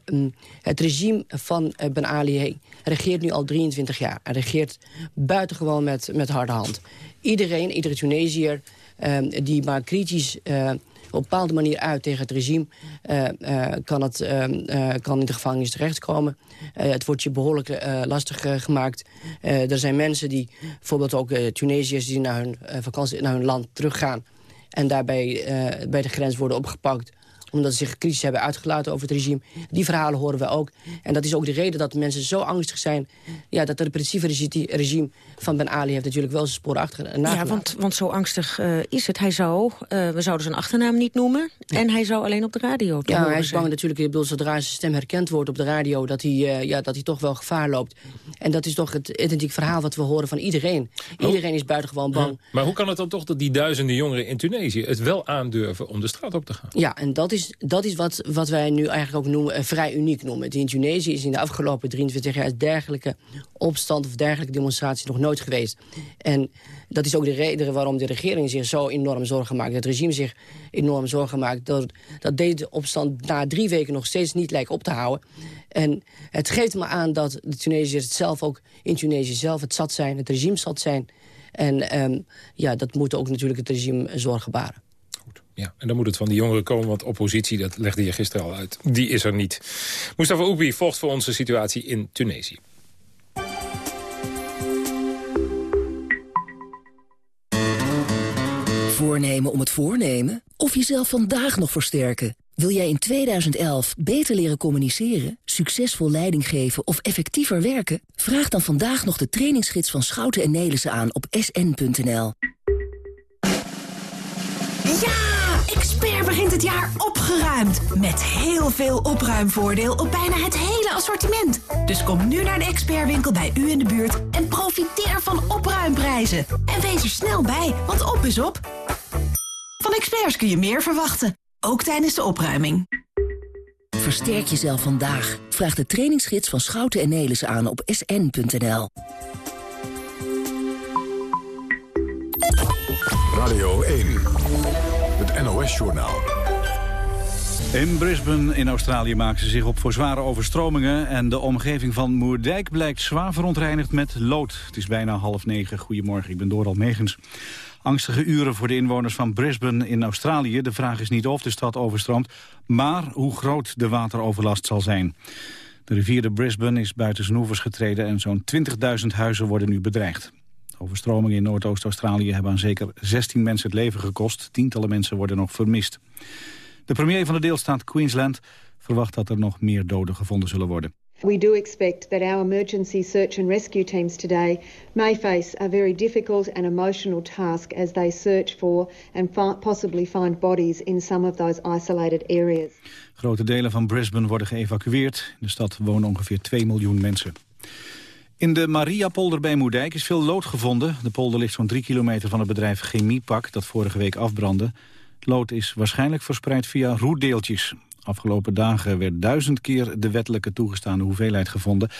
Um, het regime van Ben Ali regeert nu al 23 jaar. Hij regeert buitengewoon met, met harde hand. Iedereen, iedere Tunesiër die maar kritisch eh, op een bepaalde manier uit tegen het regime... Uh, uh, kan, het, uh, kan in de gevangenis terechtkomen. het wordt je behoorlijk lastig gemaakt. er zijn mensen die, bijvoorbeeld ook Tunesiërs... die naar hun vakantie, naar hun land teruggaan... en daarbij bij de grens worden opgepakt omdat ze zich kritisch hebben uitgelaten over het regime. Die verhalen horen we ook. En dat is ook de reden dat mensen zo angstig zijn... Ja, dat het repressieve regime van Ben Ali heeft natuurlijk wel zijn sporen achter Ja, want, want zo angstig uh, is het. Hij zou, uh, we zouden zijn achternaam niet noemen... en hij zou alleen op de radio Ja, hij is bang natuurlijk, ik bedoel, zodra zijn stem herkend wordt op de radio... dat hij, uh, ja, dat hij toch wel gevaar loopt. En dat is toch het identiek verhaal wat we horen van iedereen. Oh. Iedereen is buitengewoon bang. Ja. Maar hoe kan het dan toch dat die duizenden jongeren in Tunesië... het wel aandurven om de straat op te gaan? Ja, en dat is dat is wat, wat wij nu eigenlijk ook noemen, uh, vrij uniek noemen. In Tunesië is in de afgelopen 23 jaar dergelijke opstand of dergelijke demonstratie nog nooit geweest. En dat is ook de reden waarom de regering zich zo enorm zorgen maakt. Het regime zich enorm zorgen maakt. Dat, dat deze opstand na drie weken nog steeds niet lijkt op te houden. En het geeft me aan dat de Tunesiërs het zelf ook in Tunesië zelf het zat zijn, het regime zat zijn. En um, ja, dat moet ook natuurlijk het regime zorgen baren. Ja, en dan moet het van die jongeren komen, want oppositie, dat legde je gisteren al uit, die is er niet. Mustafa Oebi volgt voor onze situatie in Tunesië. Voornemen om het voornemen? Of jezelf vandaag nog versterken? Wil jij in 2011 beter leren communiceren, succesvol leiding geven of effectiever werken? Vraag dan vandaag nog de trainingsgids van Schouten en Nelissen aan op sn.nl. Ja! Expert begint het jaar opgeruimd. Met heel veel opruimvoordeel op bijna het hele assortiment. Dus kom nu naar de expertwinkel bij u in de buurt en profiteer van opruimprijzen. En wees er snel bij, want op is op. Van experts kun je meer verwachten, ook tijdens de opruiming. Versterk jezelf vandaag. Vraag de trainingsgids van Schouten en Nelissen aan op sn.nl. Radio 1, NOS-journaal. In Brisbane in Australië maken ze zich op voor zware overstromingen... en de omgeving van Moerdijk blijkt zwaar verontreinigd met lood. Het is bijna half negen. Goedemorgen, ik ben Doral Megens. Angstige uren voor de inwoners van Brisbane in Australië. De vraag is niet of de stad overstroomt, maar hoe groot de wateroverlast zal zijn. De rivier de Brisbane is buiten zijn oevers getreden... en zo'n 20.000 huizen worden nu bedreigd. Overstromingen in Noordoost-Australië hebben aan zeker 16 mensen het leven gekost. Tientallen mensen worden nog vermist. De premier van de deelstaat Queensland verwacht dat er nog meer doden gevonden zullen worden. We do expect that our emergency search and rescue teams today may face a very difficult and emotional task as they search for and possibly find bodies in some of those isolated areas. Grote delen van Brisbane worden geëvacueerd. In de stad wonen ongeveer 2 miljoen mensen. In de Mariapolder bij Moerdijk is veel lood gevonden. De polder ligt zo'n 3 kilometer van het bedrijf Chemiepak dat vorige week afbrandde. Lood is waarschijnlijk verspreid via roetdeeltjes. Afgelopen dagen werd duizend keer de wettelijke toegestane hoeveelheid gevonden.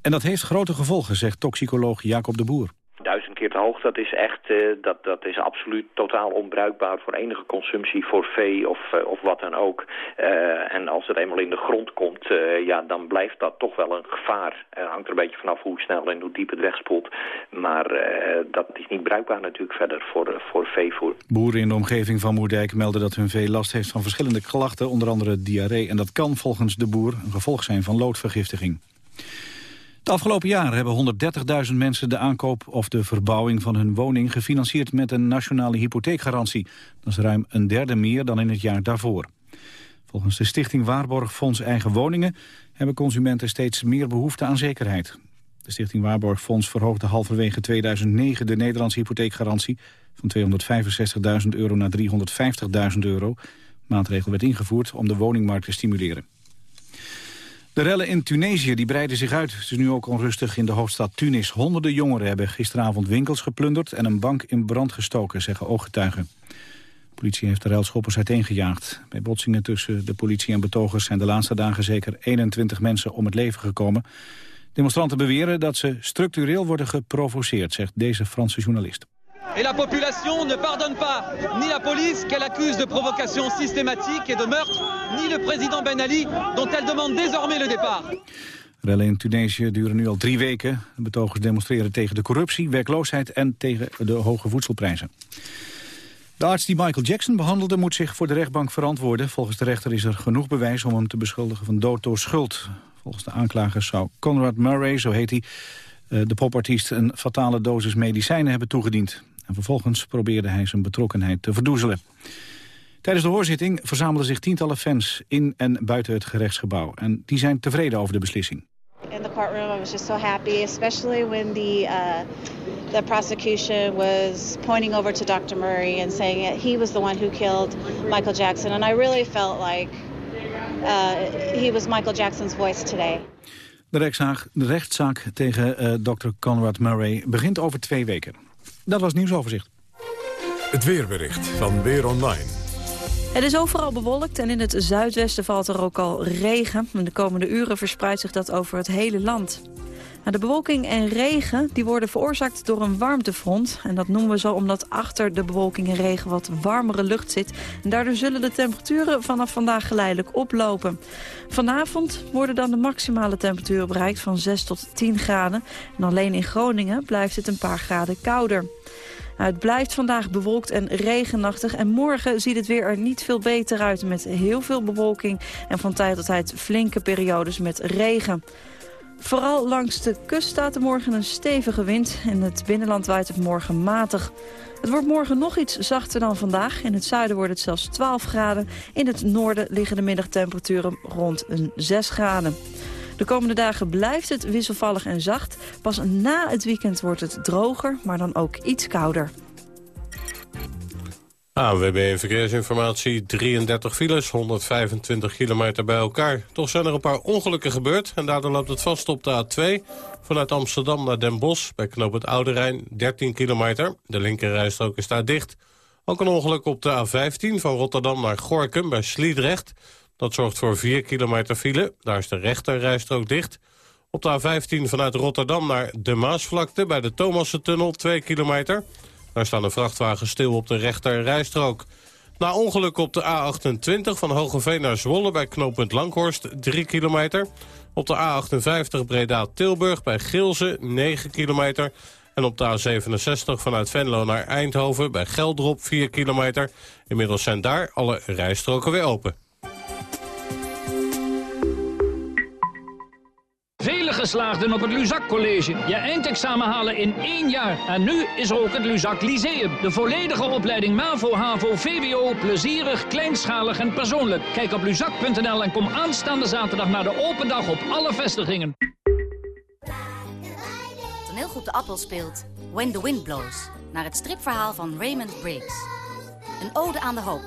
En dat heeft grote gevolgen, zegt toxicoloog Jacob de Boer duizend keer te hoog, dat is echt, uh, dat, dat is absoluut totaal onbruikbaar voor enige consumptie, voor vee of, uh, of wat dan ook. Uh, en als het eenmaal in de grond komt, ja, dan blijft dat toch wel een gevaar. Het hangt er een beetje vanaf hoe snel en hoe diep het wegspoelt. Maar dat is niet bruikbaar natuurlijk verder voor, voor veevoer. Boeren in de omgeving van Moerdijk melden dat hun vee last heeft van verschillende klachten, onder andere diarree. En dat kan volgens de boer een gevolg zijn van loodvergiftiging. De afgelopen jaren hebben 130.000 mensen de aankoop of de verbouwing van hun woning gefinancierd met een nationale hypotheekgarantie. Dat is ruim een derde meer dan in het jaar daarvoor. Volgens de stichting Waarborgfonds Eigen Woningen hebben consumenten steeds meer behoefte aan zekerheid. De stichting Waarborgfonds verhoogde halverwege 2009 de Nederlandse hypotheekgarantie van 265.000 euro naar 350.000 euro. De maatregel werd ingevoerd om de woningmarkt te stimuleren. De rellen in Tunesië die breiden zich uit. Het is nu ook onrustig in de hoofdstad Tunis. Honderden jongeren hebben gisteravond winkels geplunderd... en een bank in brand gestoken, zeggen ooggetuigen. De politie heeft de ruilschoppers uiteengejaagd. Bij botsingen tussen de politie en betogers... zijn de laatste dagen zeker 21 mensen om het leven gekomen. Demonstranten beweren dat ze structureel worden geprovoceerd... zegt deze Franse journalist. Et la population ne pardonne pas ni la police qu'elle accuse de provocation systématique et de meurtre, ni le président Ben Ali dont elle demande désormais le départ. Rellen in Tunesië duren nu al drie weken. De betogers demonstreren tegen de corruptie, werkloosheid en tegen de hoge voedselprijzen. De arts die Michael Jackson behandelde moet zich voor de rechtbank verantwoorden. Volgens de rechter is er genoeg bewijs om hem te beschuldigen van dood door schuld. Volgens de aanklagers zou Conrad Murray, zo heet hij, eh, de popartiest een fatale dosis medicijnen hebben toegediend. En vervolgens probeerde hij zijn betrokkenheid te verdoezelen. Tijdens de hoorzitting verzamelden zich tientallen fans in en buiten het gerechtsgebouw. En die zijn tevreden over de beslissing. In the courtroom I was just so happy, especially when the uh, the prosecution was pointing over to Dr. Murray and saying that he was the one who killed Michael Jackson. And I really felt like uh, he was Michael Jackson's voice today. De rechtszaak, de rechtszaak tegen uh, Dr. Conrad Murray begint over twee weken. Dat was nieuwsoverzicht. Het weerbericht van Weer Online. Het is overal bewolkt en in het zuidwesten valt er ook al regen. De komende uren verspreidt zich dat over het hele land. De bewolking en regen die worden veroorzaakt door een warmtefront. En dat noemen we zo omdat achter de bewolking en regen wat warmere lucht zit. En daardoor zullen de temperaturen vanaf vandaag geleidelijk oplopen. Vanavond worden dan de maximale temperaturen bereikt van 6 tot 10 graden. En alleen in Groningen blijft het een paar graden kouder. Nou, het blijft vandaag bewolkt en regenachtig. En morgen ziet het weer er niet veel beter uit met heel veel bewolking... en van tijd tot tijd flinke periodes met regen. Vooral langs de kust staat er morgen een stevige wind. En het binnenland waait het morgen matig. Het wordt morgen nog iets zachter dan vandaag. In het zuiden wordt het zelfs 12 graden. In het noorden liggen de middagtemperaturen rond een 6 graden. De komende dagen blijft het wisselvallig en zacht. Pas na het weekend wordt het droger, maar dan ook iets kouder. ANWB Verkeersinformatie, 33 files, 125 kilometer bij elkaar. Toch zijn er een paar ongelukken gebeurd en daardoor loopt het vast op de A2... vanuit Amsterdam naar Den Bosch, bij knoop het Oude Rijn, 13 kilometer. De linkerrijstrook is daar dicht. Ook een ongeluk op de A15 van Rotterdam naar Gorkum bij Sliedrecht. Dat zorgt voor 4 kilometer file, daar is de rechterrijstrook dicht... Op de A15 vanuit Rotterdam naar de Maasvlakte bij de Thomassentunnel 2 kilometer. Daar staan de vrachtwagens stil op de rechter rijstrook. Na ongeluk op de A28 van Hogeveen naar Zwolle bij knooppunt Langhorst 3 kilometer. Op de A58 Breda-Tilburg bij Gilze 9 kilometer. En op de A67 vanuit Venlo naar Eindhoven bij Geldrop 4 kilometer. Inmiddels zijn daar alle rijstroken weer open. Geslaagden op het Luzak College. Je eindexamen halen in één jaar. En nu is er ook het Luzak Lyceum. De volledige opleiding MAVO, HAVO, VWO, plezierig, kleinschalig en persoonlijk. Kijk op luzak.nl en kom aanstaande zaterdag naar de open dag op alle vestigingen. Toneelgroep De Appel speelt When the Wind Blows... naar het stripverhaal van Raymond Briggs. Een ode aan de hoop.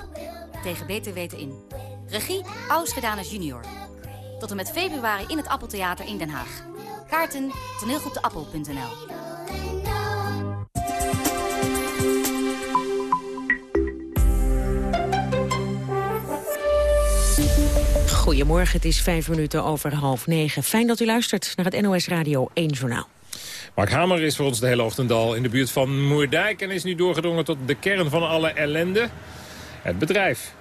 Tegen beter weten in. Regie Ausgedanus junior. Tot en met februari in het Appeltheater in Den Haag. Kaarten toneelgroepdeappel.nl Goedemorgen, het is vijf minuten over half negen. Fijn dat u luistert naar het NOS Radio 1 Journaal. Mark Hamer is voor ons de hele ochtend al in de buurt van Moerdijk... en is nu doorgedrongen tot de kern van alle ellende. Het bedrijf.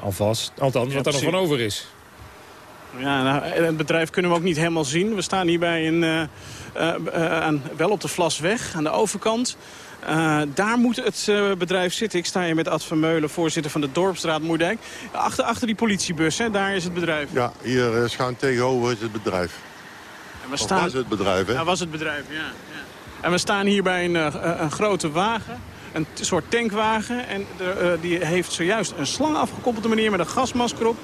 Alvast, althans, wat er nog van over is. Ja, nou, het bedrijf kunnen we ook niet helemaal zien. We staan hier bij een, uh, uh, aan, wel op de Vlasweg, aan de overkant. Uh, daar moet het bedrijf zitten. Ik sta hier met Ad van Meulen, voorzitter van de Dorpstraat Moerdijk. Achter, achter die politiebus, hè, daar is het bedrijf. Ja, hier schuin tegenover is het bedrijf. En we staan... was het bedrijf, hè? Ja, was het bedrijf, ja. ja. En we staan hier bij een, een grote wagen een soort tankwagen. En de, uh, die heeft zojuist een slang afgekoppeld manier met een gasmasker op.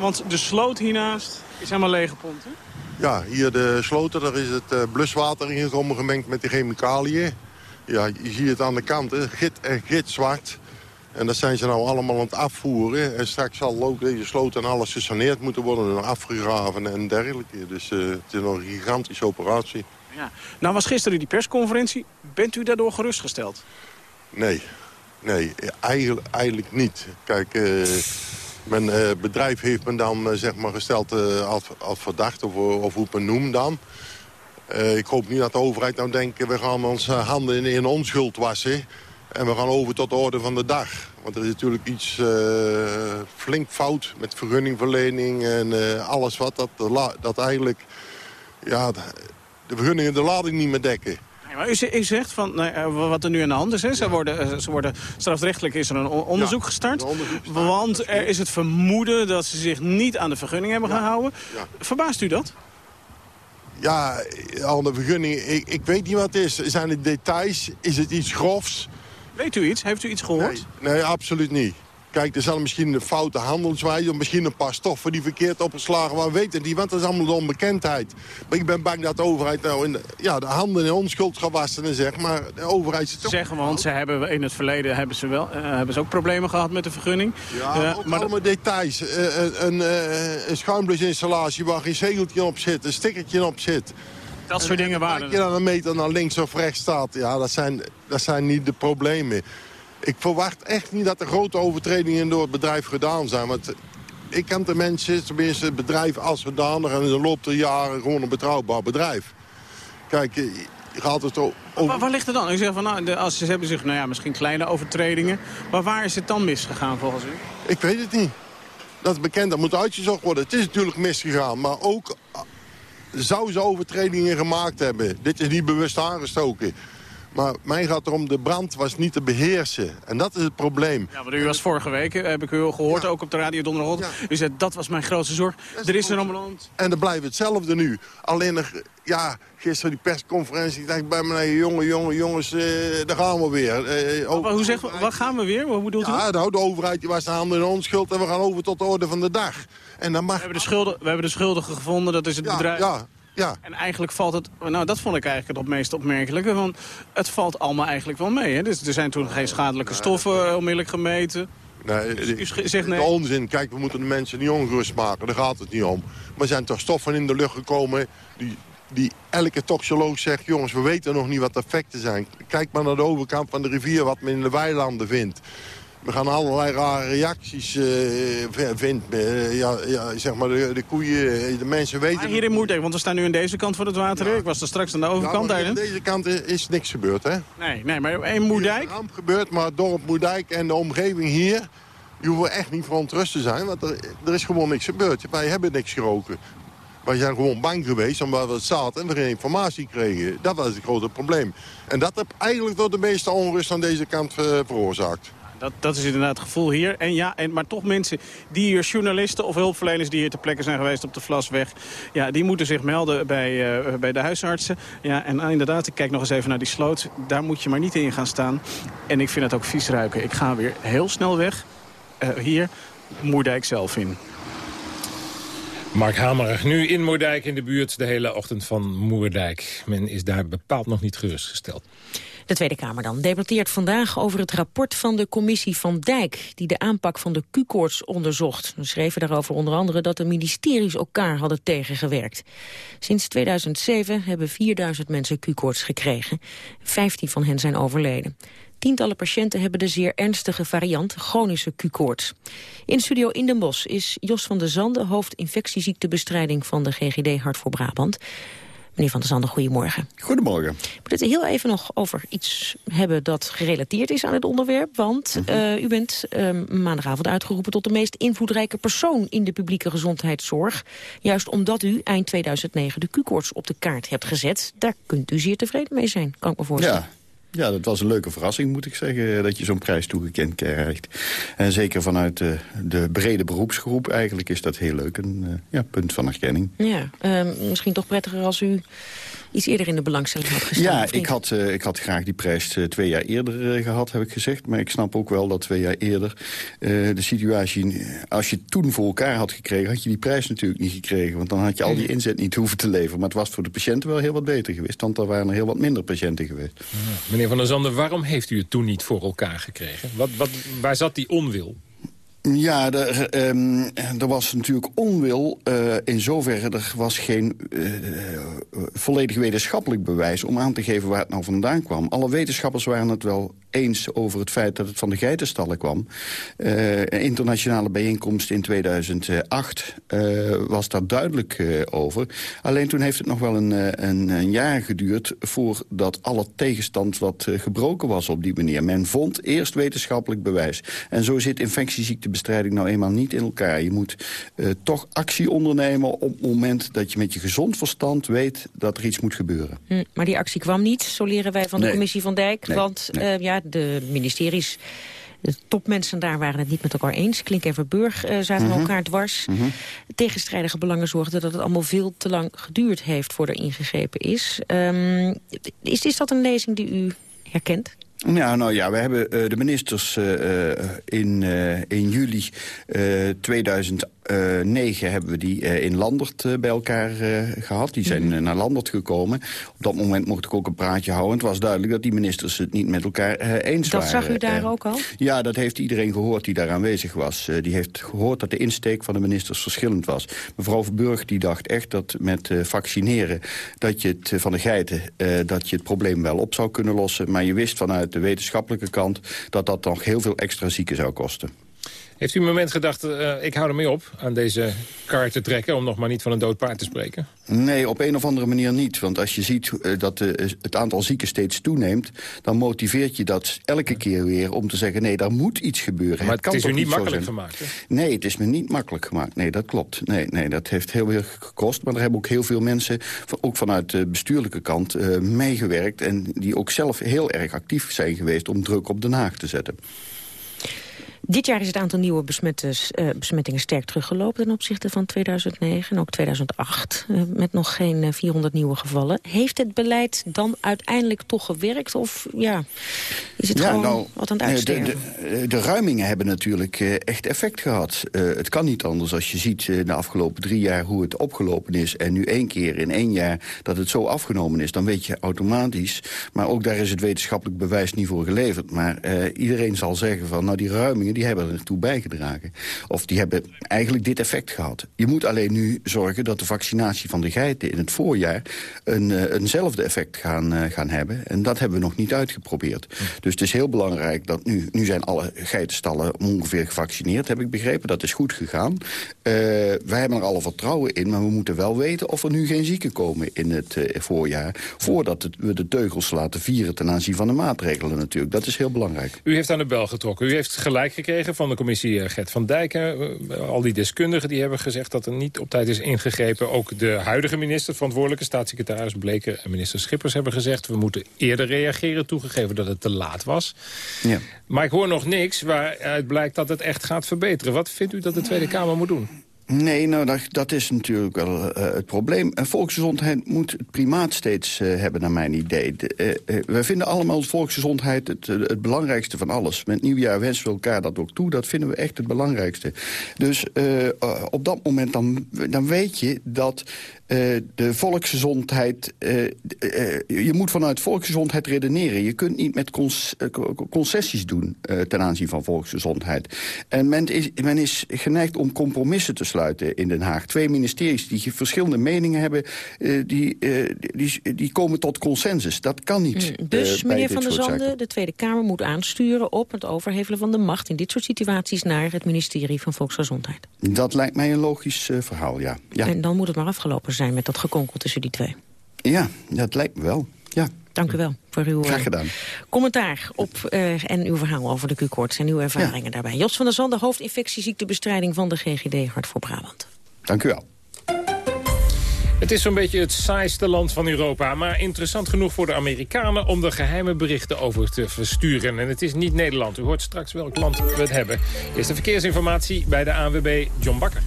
Want de sloot hiernaast is helemaal leeggepompt, hè? Ja, hier de sloten, daar is het uh, bluswater ingekomen gemengd met de chemicaliën. Ja, je ziet het aan de kanten, git en gitzwart. En dat zijn ze nou allemaal aan het afvoeren. En straks zal ook deze sloot en alles gesaneerd moeten worden... en afgegraven en dergelijke. Dus uh, het is nog een gigantische operatie. Ja. Nou was gisteren die persconferentie. Bent u daardoor gerustgesteld? Nee, nee eigenlijk, eigenlijk niet. Kijk, uh, mijn uh, bedrijf heeft me dan uh, zeg maar gesteld als, als verdacht, of, of hoe ik me noem dan. ik hoop niet dat de overheid nou denkt, we gaan onze handen in, in onschuld wassen. En we gaan over tot de orde van de dag. Want er is natuurlijk iets flink fout met vergunningverlening en alles wat dat, dat eigenlijk ja, de vergunningen de lading niet meer dekken. Maar u, u zegt van nou, wat er nu aan de hand is. Hè? Ze, worden, ze worden, strafrechtelijk is er een onderzoek gestart. Onderzoek want er is het vermoeden dat ze zich niet aan de vergunning hebben gehouden. Verbaast u dat? Ja, aan de vergunning. Ik, ik, weet niet wat het is. Zijn het details? Is het iets grofs? Weet u iets? Heeft u iets gehoord? Nee, nee absoluut niet. Kijk, er zal misschien een foute handelswijze... of misschien een paar stoffen die verkeerd opgeslagen waren. Weten die, want dat is allemaal de onbekendheid. Maar ik ben bang dat de overheid nou in de, ja, de handen in onschuld gaat wassen... zeg maar de overheid... Zit toch... Zeggen, want ze hebben, in het verleden hebben ze, wel, uh, hebben ze ook problemen gehad met de vergunning. Ja, uh, maar allemaal details. Uh, een, een schuimblusinstallatie waar geen zegeltje op zit, een stickertje op zit... Dat soort dingen waren. Als je dan een meter naar links of rechts staat, ja, dat zijn, dat zijn niet de problemen ik verwacht echt niet dat er grote overtredingen door het bedrijf gedaan zijn. Want ik ken de mensen, tenminste het bedrijf als zodanig... en in de loop der jaren gewoon een betrouwbaar bedrijf. Kijk, je gaat het over... Waar, waar, ligt het dan? Ik zeg van, nou, de, als ze hebben zich, nou ja, misschien kleine overtredingen. Maar waar is het dan misgegaan volgens u? Ik weet het niet. Dat is bekend, dat moet uitgezocht worden. Het is natuurlijk misgegaan, maar ook... Zou ze overtredingen gemaakt hebben? Dit is niet bewust aangestoken. Maar mij gaat erom, de brand was niet te beheersen. En dat is het probleem. Ja, want u was vorige week, heb ik u al gehoord, ook op de radio donderdag. U zei, dat was mijn grootste zorg. er is een ambulance. En dan blijft hetzelfde nu. Alleen, ja, gisteren die persconferentie, ik dacht bij mij, jongen, jongen, jongens, eh, daar gaan we weer. Eh, oh, hoe zeg, wat gaan we weer? Wat bedoelt ja, u? Nou, de overheid was de handen in onschuld en we gaan over tot de orde van de dag. En dan mag... we, hebben de schulden, we hebben de schuldigen gevonden, dat is het bedrijf. Ja, ja. En eigenlijk valt het... Nou, dat vond ik eigenlijk het meest opmerkelijke. Want het valt allemaal eigenlijk wel mee. Hè? Dus er zijn toen geen schadelijke stoffen onmiddellijk gemeten. Nee, dus u zegt nee. onzin. Kijk, we moeten de mensen niet ongerust maken. Daar gaat het niet om. Maar er zijn toch stoffen in de lucht gekomen... die, die elke toxoloog zegt... jongens, we weten nog niet wat de effecten zijn. Kijk maar naar de overkant van de rivier... wat men in de weilanden vindt. We gaan allerlei rare reacties uh, vinden. Uh, ja, ja, zeg maar, de, de, koeien, de mensen weten... Maar hier in Moerdijk, want we staan nu aan deze kant van het water. Ik was er straks aan de overkant. Ja, aan deze kant is niks gebeurd, hè? Nee, nee maar in Moerdijk... Er is ramp gebeurd, maar dorp Moerdijk en de omgeving hier... je hoeft echt niet verontrust te zijn, want er, er is gewoon niks gebeurd. Wij hebben niks geroken. Wij zijn gewoon bang geweest omdat we het zaten en we geen informatie kregen. Dat was het grote probleem. En dat heb eigenlijk door de meeste onrust aan deze kant uh, veroorzaakt. Dat, dat is inderdaad het gevoel hier. En ja, en, maar toch mensen die hier, journalisten of hulpverleners die hier ter plekke zijn geweest op de Vlasweg. Ja, die moeten zich melden bij, uh, bij de huisartsen. Ja, en inderdaad, ik kijk nog eens even naar die sloot. Daar moet je maar niet in gaan staan. En ik vind het ook vies ruiken. Ik ga weer heel snel weg. Uh, hier, Moerdijk zelf in. Mark Hamer, nu in Moerdijk in de buurt de hele ochtend van Moerdijk. Men is daar bepaald nog niet gerustgesteld. De Tweede Kamer dan debatteert vandaag over het rapport van de commissie Van Dijk... die de aanpak van de Q-koorts onderzocht. We schreven daarover onder andere dat de ministeries elkaar hadden tegengewerkt. Sinds 2007 hebben 4000 mensen Q-koorts gekregen. 15 van hen zijn overleden. Tientallen patiënten hebben de zeer ernstige variant chronische Q-koorts. In studio in Den Bosch is Jos van der Zande, hoofd infectieziektebestrijding van de GGD Hart voor Brabant. Meneer Van der Zanden, goedemorgen. Goedemorgen. We moeten het heel even nog over iets hebben dat gerelateerd is aan het onderwerp. Want mhm. eh, u bent uh, maandagavond uitgeroepen tot de meest invloedrijke persoon in de publieke gezondheidszorg. Juist omdat u eind 2009 de Q-koorts op de kaart hebt gezet. Daar kunt u zeer tevreden mee zijn, kan ik me voorstellen. Ja. Ja, dat was een leuke verrassing, moet ik zeggen, dat je zo'n prijs toegekend krijgt. En zeker vanuit de, de brede beroepsgroep eigenlijk is dat heel leuk. Een uh, ja, punt van erkenning. Ja, uh, misschien toch prettiger als u iets eerder in de belangstelling had gestaan. Ja, ik had, uh, ik had graag die prijs uh, twee jaar eerder uh, gehad, heb ik gezegd. Maar ik snap ook wel dat twee jaar eerder de situatie... Als je toen voor elkaar had gekregen, had je die prijs natuurlijk niet gekregen. Want dan had je al die inzet niet hoeven te leveren. Maar het was voor de patiënten wel heel wat beter geweest. Want er waren er heel wat minder patiënten geweest. Ja. Meneer Van der Zanden, waarom heeft u het toen niet voor elkaar gekregen? Wat, wat, waar zat die onwil? Ja, er, um, er, was natuurlijk onwil uh, in zoverre. Er was geen uh, volledig wetenschappelijk bewijs om aan te geven waar het nou vandaan kwam. Alle wetenschappers waren het wel eens over het feit dat het van de geitenstallen kwam. Uh, een internationale bijeenkomst in 2008 was daar duidelijk over. Alleen toen heeft het nog wel een, een, een jaar geduurd... voordat alle tegenstand wat gebroken was op die manier. Men vond eerst wetenschappelijk bewijs. En zo zit infectieziekte bestrijding nou eenmaal niet in elkaar. Je moet toch actie ondernemen op het moment dat je met je gezond verstand weet dat er iets moet gebeuren. Hm, maar die actie kwam niet, zo leren wij van de commissie van Dijk. want Uh, ja, de ministeries... De topmensen daar waren het niet met elkaar eens. Klink en Verburg uh, zaten mm elkaar dwars. Mm -hmm. Tegenstrijdige belangen zorgden dat het allemaal veel te lang geduurd heeft... voordat er ingegrepen is. Um, is. Is dat een lezing die u herkent? Ja, nou ja, we hebben uh, de ministers uh, in, uh, in juli 2008 uh, negen hebben we die uh, in Landert uh, bij elkaar gehad. Die zijn mm. naar Landert gekomen. Op dat moment mocht ik ook een praatje houden. Het was duidelijk dat die ministers het niet met elkaar eens dat waren. Dat zag u daar ook al? Ja, dat heeft iedereen gehoord die daar aanwezig was. die heeft gehoord dat de insteek van de ministers verschillend was. Mevrouw Verburg die dacht echt dat met vaccineren... dat je het van de geiten dat je het probleem wel op zou kunnen lossen. Maar je wist vanuit de wetenschappelijke kant... dat dat nog heel veel extra zieken zou kosten. Heeft u een moment gedacht, uh, ik hou ermee op aan deze kaart te trekken... om nog maar niet van een dood paard te spreken? Nee, op een of andere manier niet. Want als je ziet uh, dat uh, het aantal zieken steeds toeneemt... dan motiveert je dat elke keer weer om te zeggen... nee, daar moet iets gebeuren. Maar het, kan is u niet makkelijk gemaakt, hè? Nee, het is me niet makkelijk gemaakt. Nee, dat klopt. Nee, nee, dat heeft heel veel gekost. Maar er hebben ook heel veel mensen, ook vanuit de bestuurlijke kant... meegewerkt en die ook zelf heel erg actief zijn geweest... om druk op Den Haag te zetten. Dit jaar is het aantal nieuwe uh, besmettingen sterk teruggelopen... ten opzichte van 2009 en ook 2008. Uh, met nog geen 400 nieuwe gevallen. Heeft het beleid dan uiteindelijk toch gewerkt? Of ja, is het ja, gewoon nou, wat aan het uitsterven? De, de, de ruimingen hebben natuurlijk echt effect gehad. het kan niet anders als je ziet de afgelopen drie jaar hoe het opgelopen is... en nu één keer in één jaar dat het zo afgenomen is... dan weet je automatisch. Maar ook daar is het wetenschappelijk bewijs niet voor geleverd. Maar iedereen zal zeggen van, nou die ruimingen die hebben ertoe bijgedragen. Of die hebben eigenlijk dit effect gehad. Je moet alleen nu zorgen dat de vaccinatie van de geiten in het voorjaar... Een, uh, eenzelfde effect gaan, uh, gaan hebben. En dat hebben we nog niet uitgeprobeerd. Dus het is heel belangrijk dat nu... Nu zijn alle geitenstallen ongeveer gevaccineerd, heb ik begrepen. Dat is goed gegaan. Uh, wij hebben er alle vertrouwen in, maar we moeten wel weten... of er nu geen zieken komen in het voorjaar... voordat het, we de teugels laten vieren ten aanzien van de maatregelen natuurlijk. Dat is heel belangrijk. U heeft aan de bel getrokken. U heeft gelijk gekregen van de commissie Gert van Dijken. al die deskundigen die hebben gezegd dat er niet op tijd is ingegrepen. Ook de huidige minister, verantwoordelijke staatssecretaris Bleker en minister Schippers hebben gezegd... we moeten eerder reageren, toegegeven dat het te laat was. Ja. Maar ik hoor nog niks waaruit blijkt dat het echt gaat verbeteren. Wat vindt u dat de Tweede Kamer moet doen? Nee, nou, dat, dat is natuurlijk wel uh, het probleem. En volksgezondheid moet het primaat steeds uh, hebben, naar mijn idee. De, vinden allemaal volksgezondheid het, het belangrijkste van alles. Met nieuwjaar wensen we elkaar dat ook toe. Dat vinden we echt het belangrijkste. Dus op dat moment dan, dan weet je dat uh, de volksgezondheid... Uh, uh, je moet vanuit volksgezondheid redeneren. Je kunt niet met concessies doen ten aanzien van volksgezondheid. En men is, men is geneigd om compromissen te sluiten in Den Haag. Twee ministeries die verschillende meningen hebben... die, die, die komen tot consensus. Dat kan niet. Mm, dus, meneer Van der Zanden, de Tweede Kamer moet aansturen... op het overhevelen van de macht in dit soort situaties... naar het ministerie van Volksgezondheid. Dat lijkt mij een logisch verhaal, ja. ja. En dan moet het maar afgelopen zijn zijn met dat gekonkel tussen die twee. Ja, dat lijkt me wel. Ja. Dank u wel voor uw Graag gedaan. commentaar op uh, en uw verhaal over de Q-koorts en uw ervaringen daarbij. Jos van der Zanden, hoofdinfectieziektebestrijding van de GGD Hart voor Brabant. Dank u wel. Het is zo'n beetje het saaiste land van Europa... maar interessant genoeg voor de Amerikanen om er geheime berichten over te versturen. En het is niet Nederland. U hoort straks welk land we het hebben. Eerst de verkeersinformatie bij de ANWB John Bakker.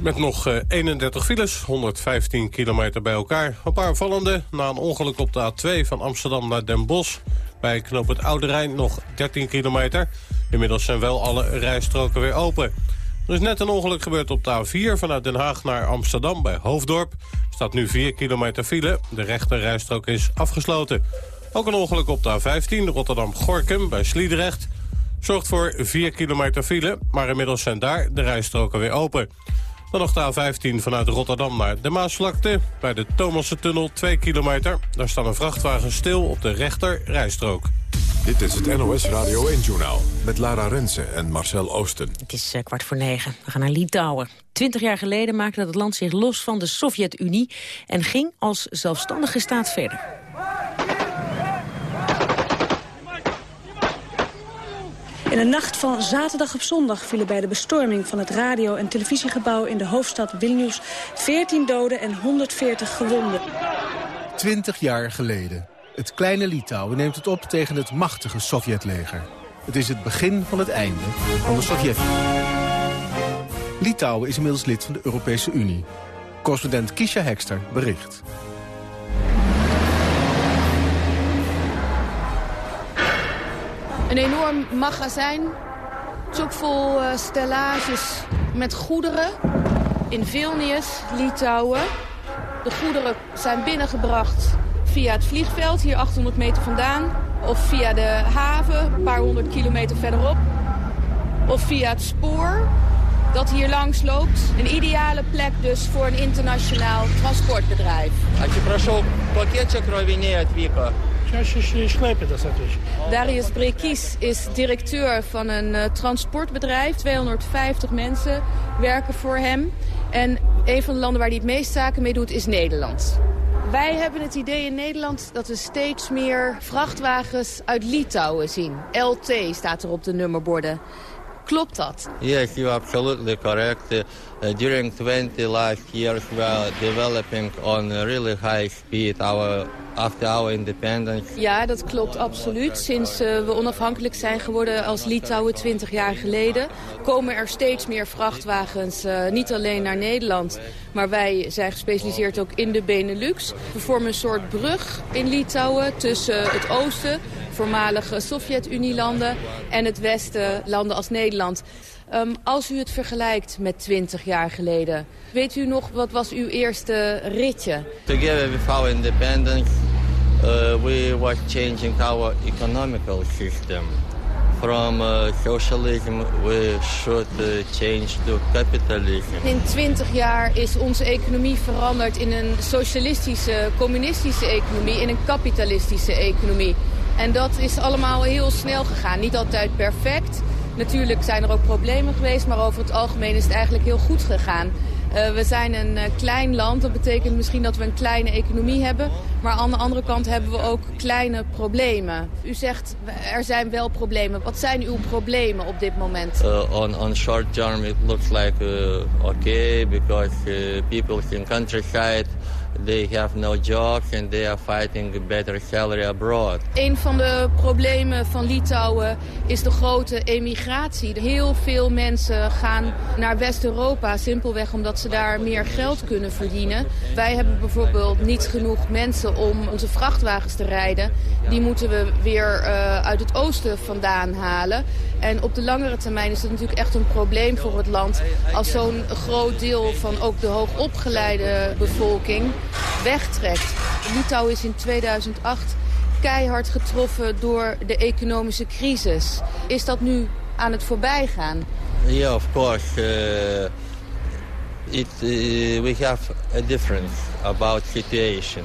Met nog 31 eh, files, 115 kilometer bij elkaar. Een paar vallende na een ongeluk op de A2 van Amsterdam naar Den Bosch. Bij knoop het Oude Rijn nog 13 kilometer. Inmiddels zijn wel alle rijstroken weer open. Er is net een ongeluk gebeurd op de A4 vanuit Den Haag naar Amsterdam bij Hoofddorp. Staat nu 4 kilometer file. De rechter rijstrook is afgesloten. Ook een ongeluk op de A15 Rotterdam-Gorkum bij Sliedrecht. Zorgt voor 4 kilometer file, maar inmiddels zijn daar de rijstroken weer open. Dan nog de A15 vanuit Rotterdam naar de Maasvlakte. Bij de Thomassen-tunnel 2 kilometer. Daar staan een vrachtwagen stil op de rechter rijstrook. Dit is het NOS Radio 1-journaal met Lara Rensen en Marcel Oosten. Het is uh, kwart voor negen. We gaan naar Litouwen. Twintig jaar geleden maakte het land zich los van de Sovjet-Unie... en ging als zelfstandige staat verder. In de nacht van zaterdag op zondag vielen bij de bestorming van het radio- en televisiegebouw in de hoofdstad Vilnius 14 doden en 140 gewonden. 20 jaar geleden. Het kleine Litouwen neemt het op tegen het machtige Sovjetleger. Het is het begin van het einde van de Sovjet-Unie. Litouwen is inmiddels lid van de Europese Unie. Correspondent Kisha Hekster bericht. Een enorm magazijn, chockvol uh, stellages met goederen in Vilnius, Litouwen. De goederen zijn binnengebracht via het vliegveld, hier 800 meter vandaan. Of via de haven, een paar honderd kilometer verderop. Of via het spoor dat hier langs loopt. Een ideale plek dus voor een internationaal transportbedrijf. Darius Brekis is directeur van een uh, transportbedrijf. 250 mensen werken voor hem. En een van de landen waar hij het meest zaken mee doet is Nederland. Wij hebben het idee in Nederland dat we steeds meer vrachtwagens uit Litouwen zien. LT staat er op de nummerborden. Klopt dat? Yes, you are absolutely correct. Uh, during 20 last years we developing on really high speed our after our independence. Ja, dat klopt absoluut. Sinds uh, we onafhankelijk zijn geworden als Litouwen 20 jaar geleden... komen er steeds meer vrachtwagens, uh, niet alleen naar Nederland... maar wij zijn gespecialiseerd ook in de Benelux. We vormen een soort brug in Litouwen tussen het oosten voormalige Sovjet-Unie-landen en het Westen, landen als Nederland. Um, als u het vergelijkt met 20 jaar geleden, weet u nog wat was uw eerste ritje? Together with our independence, uh, we were changing our economical system. from uh, socialism we should uh, change to capitalism. In 20 jaar is onze economie veranderd in een socialistische, communistische economie, in een kapitalistische economie. En dat is allemaal heel snel gegaan. Niet altijd perfect. Natuurlijk zijn er ook problemen geweest, maar over het algemeen is het eigenlijk heel goed gegaan. Uh, we zijn een uh, klein land, dat betekent misschien dat we een kleine economie hebben. Maar aan de andere kant hebben we ook kleine problemen. U zegt, er zijn wel problemen. Wat zijn uw problemen op dit moment? Uh, on, on short term it looks like okay, because people in countryside They have no jobs and they are fighting a better salary abroad. Een van de problemen van Litouwen is de grote emigratie. Heel veel mensen gaan naar West-Europa simpelweg omdat ze daar meer geld kunnen verdienen. Wij hebben bijvoorbeeld niet genoeg mensen om onze vrachtwagens te rijden. Die moeten we weer uh, uit het oosten vandaan halen. En op de langere termijn is het natuurlijk echt een probleem voor het land... als zo'n groot deel van ook de hoogopgeleide bevolking wegtrekt. Litouwen is in 2008 keihard getroffen door de economische crisis. Is dat nu aan het voorbijgaan? Ja, yeah, of course. Uh, it, uh, we have a difference about situation.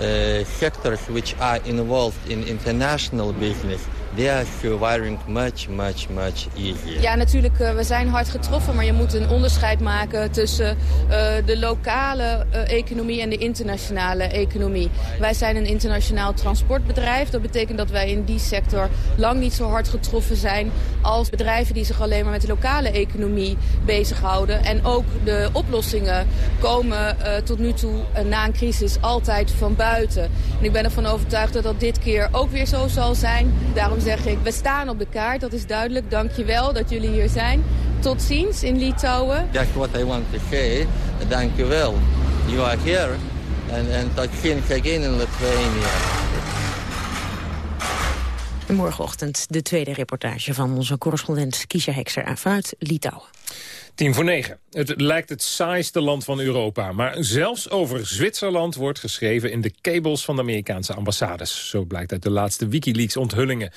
Uh, sectors which are involved in international business they much, much, much. Ja, natuurlijk, uh, we zijn hard getroffen, maar je moet een onderscheid maken tussen uh, de lokale uh, economie en de internationale economie. Wij zijn een internationaal transportbedrijf. Dat betekent dat wij in die sector lang niet zo hard getroffen zijn als bedrijven die zich alleen maar met de lokale economie bezighouden. En ook de oplossingen komen tot nu toe na een crisis altijd van buiten. En ik ben ervan overtuigd dat dat dit keer ook weer zo zal zijn. Daarom zeg ik, we staan op de kaart, dat is duidelijk. Dank je wel dat jullie hier zijn. Tot ziens in Litouwen. That's what I want to say. Dank je wel. You are here. En tot ziens again in Lithuania. Morgenochtend de tweede reportage van onze correspondent Kisha Hekser vanuit Litouwen. Tien voor negen. Het lijkt het saaiste land van Europa. Maar zelfs over Zwitserland wordt geschreven in de cables van de Amerikaanse ambassades. Zo blijkt uit de laatste Wikileaks-onthullingen.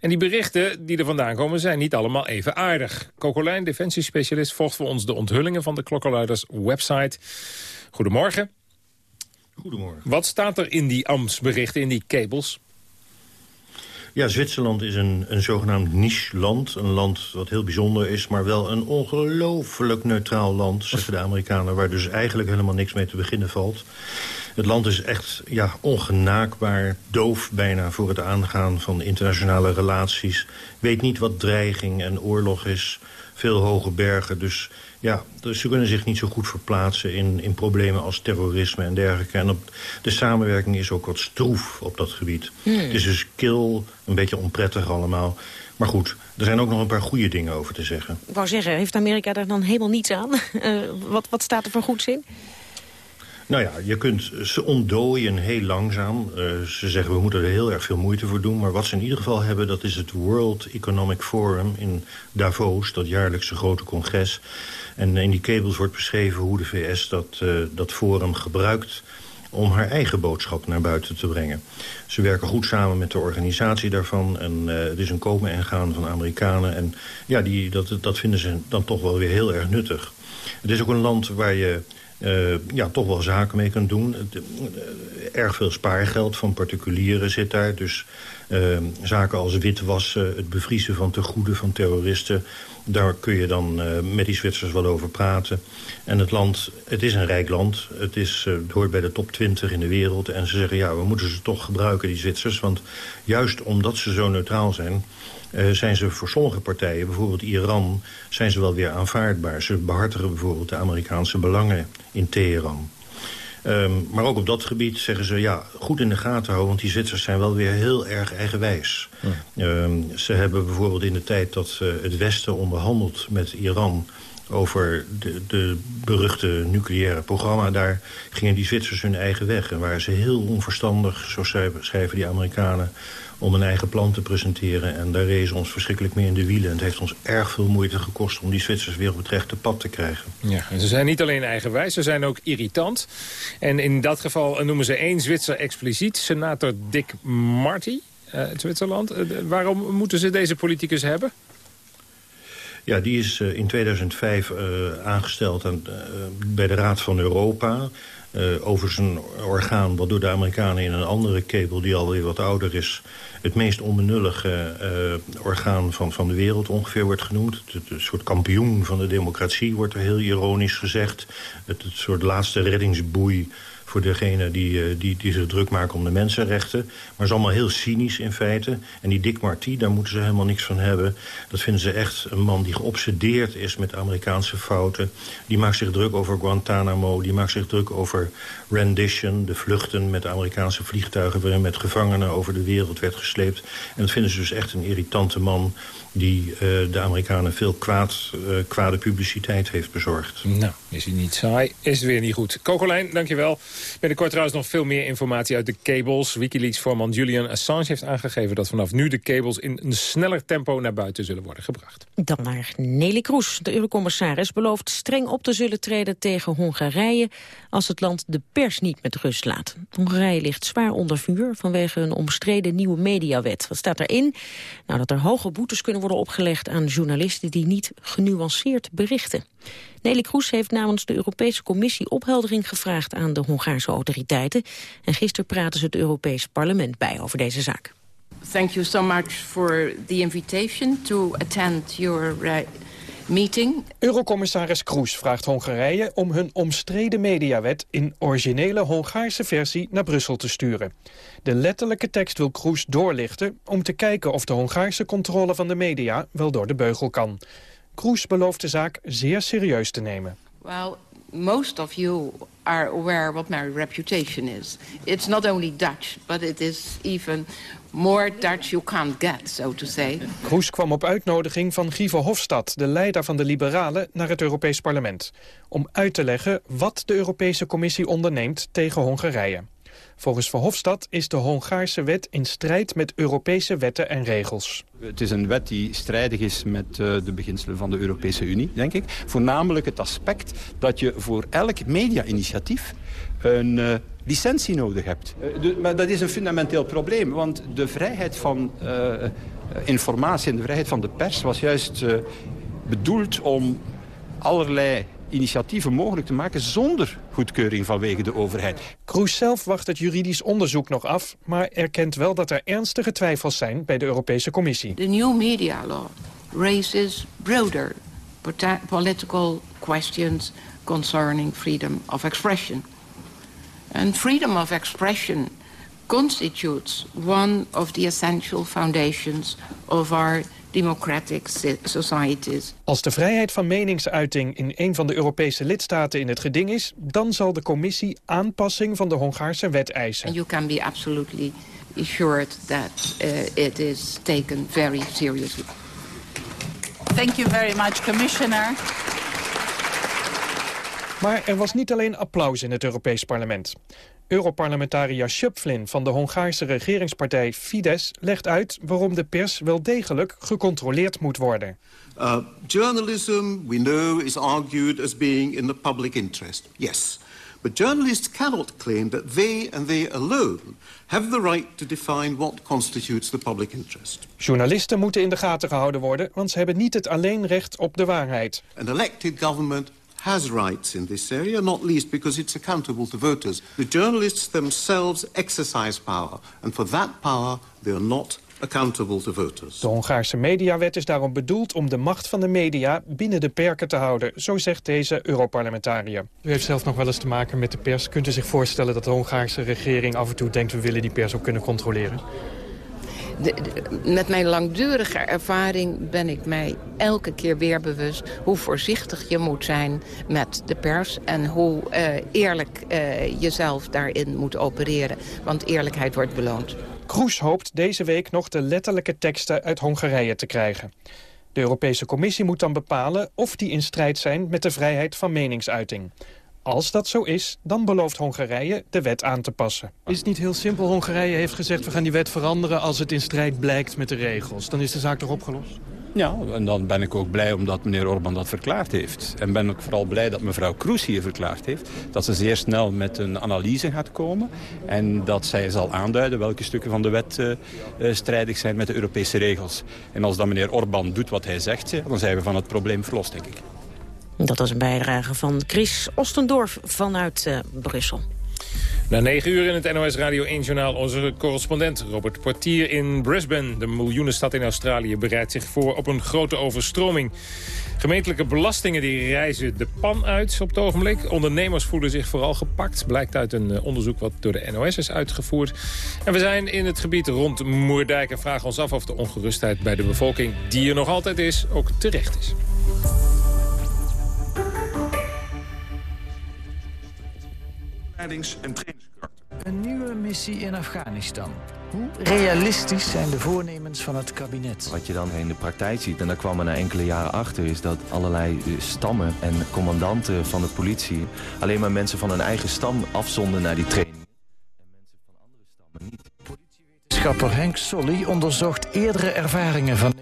En die berichten die er vandaan komen zijn niet allemaal even aardig. Kokolijn, defensiespecialist, volgt voor ons de onthullingen van de klokkenluiders website. Goedemorgen. Goedemorgen. Wat staat er in die ambtsberichten, in die cables? Ja, Zwitserland is een, een zogenaamd niche-land. Een land wat heel bijzonder is, maar wel een ongelooflijk neutraal land... zeggen de Amerikanen, waar dus eigenlijk helemaal niks mee te beginnen valt. Het land is echt ja, ongenaakbaar, doof bijna voor het aangaan van internationale relaties. Weet niet wat dreiging en oorlog is. Veel hoge bergen, dus ja, dus ze kunnen zich niet zo goed verplaatsen in, in problemen als terrorisme en dergelijke. En op, de samenwerking is ook wat stroef op dat gebied. Hmm. Het is dus kil, een beetje onprettig allemaal. Maar goed, er zijn ook nog een paar goede dingen over te zeggen. Ik wou zeggen, heeft Amerika daar dan helemaal niets aan? Uh, wat, wat staat er voor goeds in? Nou ja, je kunt ze ontdooien heel langzaam. Uh, ze zeggen we moeten er heel erg veel moeite voor doen. Maar wat ze in ieder geval hebben, dat is het World Economic Forum in Davos. Dat jaarlijkse grote congres. En in die cables wordt beschreven hoe de VS dat, uh, dat forum gebruikt om haar eigen boodschap naar buiten te brengen. Ze werken goed samen met de organisatie daarvan. En uh, het is een komen en gaan van Amerikanen. En ja, die, dat, dat vinden ze dan toch wel weer heel erg nuttig. Het is ook een land waar je uh, ja, toch wel zaken mee kunt doen. Uh, erg veel spaargeld van particulieren zit daar. Dus uh, zaken als witwassen, het bevriezen van tegoeden van terroristen... daar kun je dan met die Zwitsers wel over praten. En het land, het is een rijk land. Het, is, het hoort bij de top 20 in de wereld. En ze zeggen, ja, we moeten ze toch gebruiken, die Zwitsers. Want juist omdat ze zo neutraal zijn uh, zijn ze voor sommige partijen, bijvoorbeeld Iran... zijn ze wel weer aanvaardbaar. Ze behartigen bijvoorbeeld de Amerikaanse belangen in Teheran. Um, maar ook op dat gebied zeggen ze, ja, goed in de gaten houden... want die Zwitsers zijn wel weer heel erg eigenwijs. Ja. Um, ze hebben bijvoorbeeld in de tijd dat uh, het Westen onderhandelt met Iran over de, de beruchte nucleaire programma. Daar gingen die Zwitsers hun eigen weg. En waren ze heel onverstandig, zo schrijven, schrijven die Amerikanen om een eigen plan te presenteren. En daar rezen ons verschrikkelijk mee in de wielen. En het heeft ons erg veel moeite gekost om die Zwitsers weer op het rechte pad te krijgen. Ja, en ze zijn niet alleen eigenwijs, ze zijn ook irritant. En in dat geval noemen ze één Zwitser expliciet, senator Dick Marty. Zwitserland. waarom moeten ze deze politicus hebben? Ja, die is in 2005 aangesteld aan, bij de Raad van Europa... over zijn orgaan wat door de Amerikanen in een andere kabel... die alweer wat ouder is, het meest onbenullige uh, orgaan van, van de wereld ongeveer wordt genoemd. Het, soort kampioen van de democratie wordt er heel ironisch gezegd. Het soort laatste reddingsboei voor degene die, uh, die, die zich druk maken om de mensenrechten. Maar is allemaal heel cynisch in feite. En die Dick Marty, daar moeten ze helemaal niks van hebben. Dat vinden ze echt een man die geobsedeerd is met Amerikaanse fouten. Die maakt zich druk over Guantanamo. Die maakt zich druk over rendition, de vluchten met Amerikaanse vliegtuigen... waarin met gevangenen over de wereld werd gesleept. En dat vinden ze dus echt een irritante man die uh, de Amerikanen veel kwaad, uh, kwade publiciteit heeft bezorgd. Nou, is hij niet saai, is het weer niet goed. Kokolijn, dankjewel. Binnenkort trouwens nog veel meer informatie uit de cables. Wikileaks-voorman Julian Assange heeft aangegeven... dat vanaf nu de cables in een sneller tempo naar buiten zullen worden gebracht. Dan naar Nelly Kroes. De eurocommissaris belooft streng op te zullen treden tegen Hongarije... als het land de pers niet met rust laat. Hongarije ligt zwaar onder vuur vanwege een omstreden nieuwe mediawet. Wat staat erin? Nou, dat er hoge boetes kunnen worden opgelegd aan journalisten die niet genuanceerd berichten. Nelly Kroes heeft namens de Europese Commissie opheldering gevraagd aan de Hongaarse autoriteiten. En gisteren praten ze het Europees Parlement bij over deze zaak. Thank you so much for the invitation to attend your uh, meeting. Eurocommissaris Kroes vraagt Hongarije om hun omstreden mediawet in originele Hongaarse versie naar Brussel te sturen. De letterlijke tekst wil Kroes doorlichten om te kijken of de Hongaarse controle van de media wel door de beugel kan. Kroes belooft de zaak zeer serieus te nemen. Well, most of you are aware what my reputation is. It's not only Dutch, but it is even more Dutch you can't get, so to say. Kroes kwam op uitnodiging van Guy Verhofstadt, de leider van de Liberalen, naar het Europees Parlement. Om uit te leggen wat de Europese Commissie onderneemt tegen Hongarije. Volgens Verhofstadt is de Hongaarse wet in strijd met Europese wetten en regels. Het is een wet die strijdig is met uh, de beginselen van de Europese Unie, denk ik. Voornamelijk het aspect dat je voor elk media-initiatief een uh, licentie nodig hebt. De, maar dat is een fundamenteel probleem, want de vrijheid van informatie en de vrijheid van de pers was juist bedoeld om allerlei initiatieven mogelijk te maken zonder goedkeuring vanwege de overheid. Kroes zelf wacht het juridisch onderzoek nog af, maar erkent wel dat er ernstige twijfels zijn bij de Europese Commissie. The new media law raises broader political questions concerning freedom of expression. And freedom of expression constitutes one of the essential foundations of our democratic societies. Als de vrijheid van meningsuiting in een van de Europese lidstaten in het geding is... dan zal de commissie aanpassing van de Hongaarse wet eisen. And you can be absolutely assured that uh, it is taken very seriously. Thank you very much, Commissioner. Maar er was niet alleen applaus in het Europees Parlement. Europarlementariër Schöpflin van de Hongaarse regeringspartij Fidesz legt uit waarom de pers wel degelijk gecontroleerd moet worden. Uh, journalism, we know, is argued as being in the public interest. Yes. But journalists cannot claim that they and they alone have the right to define what constitutes the public interest. Journalisten moeten in de gaten gehouden worden, want ze hebben niet het alleen recht op de waarheid. An elected government has rights in this area, not least because it's accountable to voters. The journalists themselves exercise power, and for that power they are not accountable to voters. De Hongaarse mediawet is daarom bedoeld om de macht van de media binnen de perken te houden, zo zegt deze Europarlementariër. U heeft zelf nog wel eens te maken met de pers. Kunt u zich voorstellen dat de Hongaarse regering af en toe denkt we willen die pers ook kunnen controleren? Met mijn langdurige ervaring ben ik mij elke keer weer bewust... hoe voorzichtig je moet zijn met de pers... en hoe uh, eerlijk uh, jezelf daarin moet opereren. Want eerlijkheid wordt beloond. Kroes hoopt deze week nog de letterlijke teksten uit Hongarije te krijgen. De Europese Commissie moet dan bepalen of die in strijd zijn met de vrijheid van meningsuiting. Als dat zo is, dan belooft Hongarije de wet aan te passen. Is het niet heel simpel? Hongarije heeft gezegd we gaan die wet veranderen als het in strijd blijkt met de regels. Dan is de zaak toch opgelost? Ja, en dan ben ik ook blij omdat meneer Orbán dat verklaard heeft. En ben ik vooral blij dat mevrouw Kroes hier verklaard heeft... dat ze zeer snel met een analyse gaat komen... en dat zij zal aanduiden welke stukken van de wet uh, uh, strijdig zijn met de Europese regels. En als dan meneer Orbán doet wat hij zegt, dan zijn we van het probleem verlost, denk ik. Dat was een bijdrage van Chris Ostendorf vanuit uh, Brussel. Na negen uur in het NOS Radio 1-journaal onze correspondent Robert Portier in Brisbane. De miljoenenstad in Australië bereidt zich voor op een grote overstroming. Gemeentelijke belastingen die reizen de pan uit op het ogenblik. Ondernemers voelen zich vooral gepakt. Blijkt uit een onderzoek wat door de NOS is uitgevoerd. En we zijn in het gebied rond Moerdijk en vragen ons af of de ongerustheid bij de bevolking, die er nog altijd is, ook terecht is. En. Een nieuwe missie in Afghanistan. Hoe realistisch zijn de voornemens van het kabinet? Wat je dan in de praktijk ziet, en daar kwam er na enkele jaren achter... is dat allerlei stammen en commandanten van de politie... alleen maar mensen van hun eigen stam afzonden naar die training. En mensen van andere stammen niet. Politiewetenschapper Henk Solly onderzocht eerdere ervaringen van...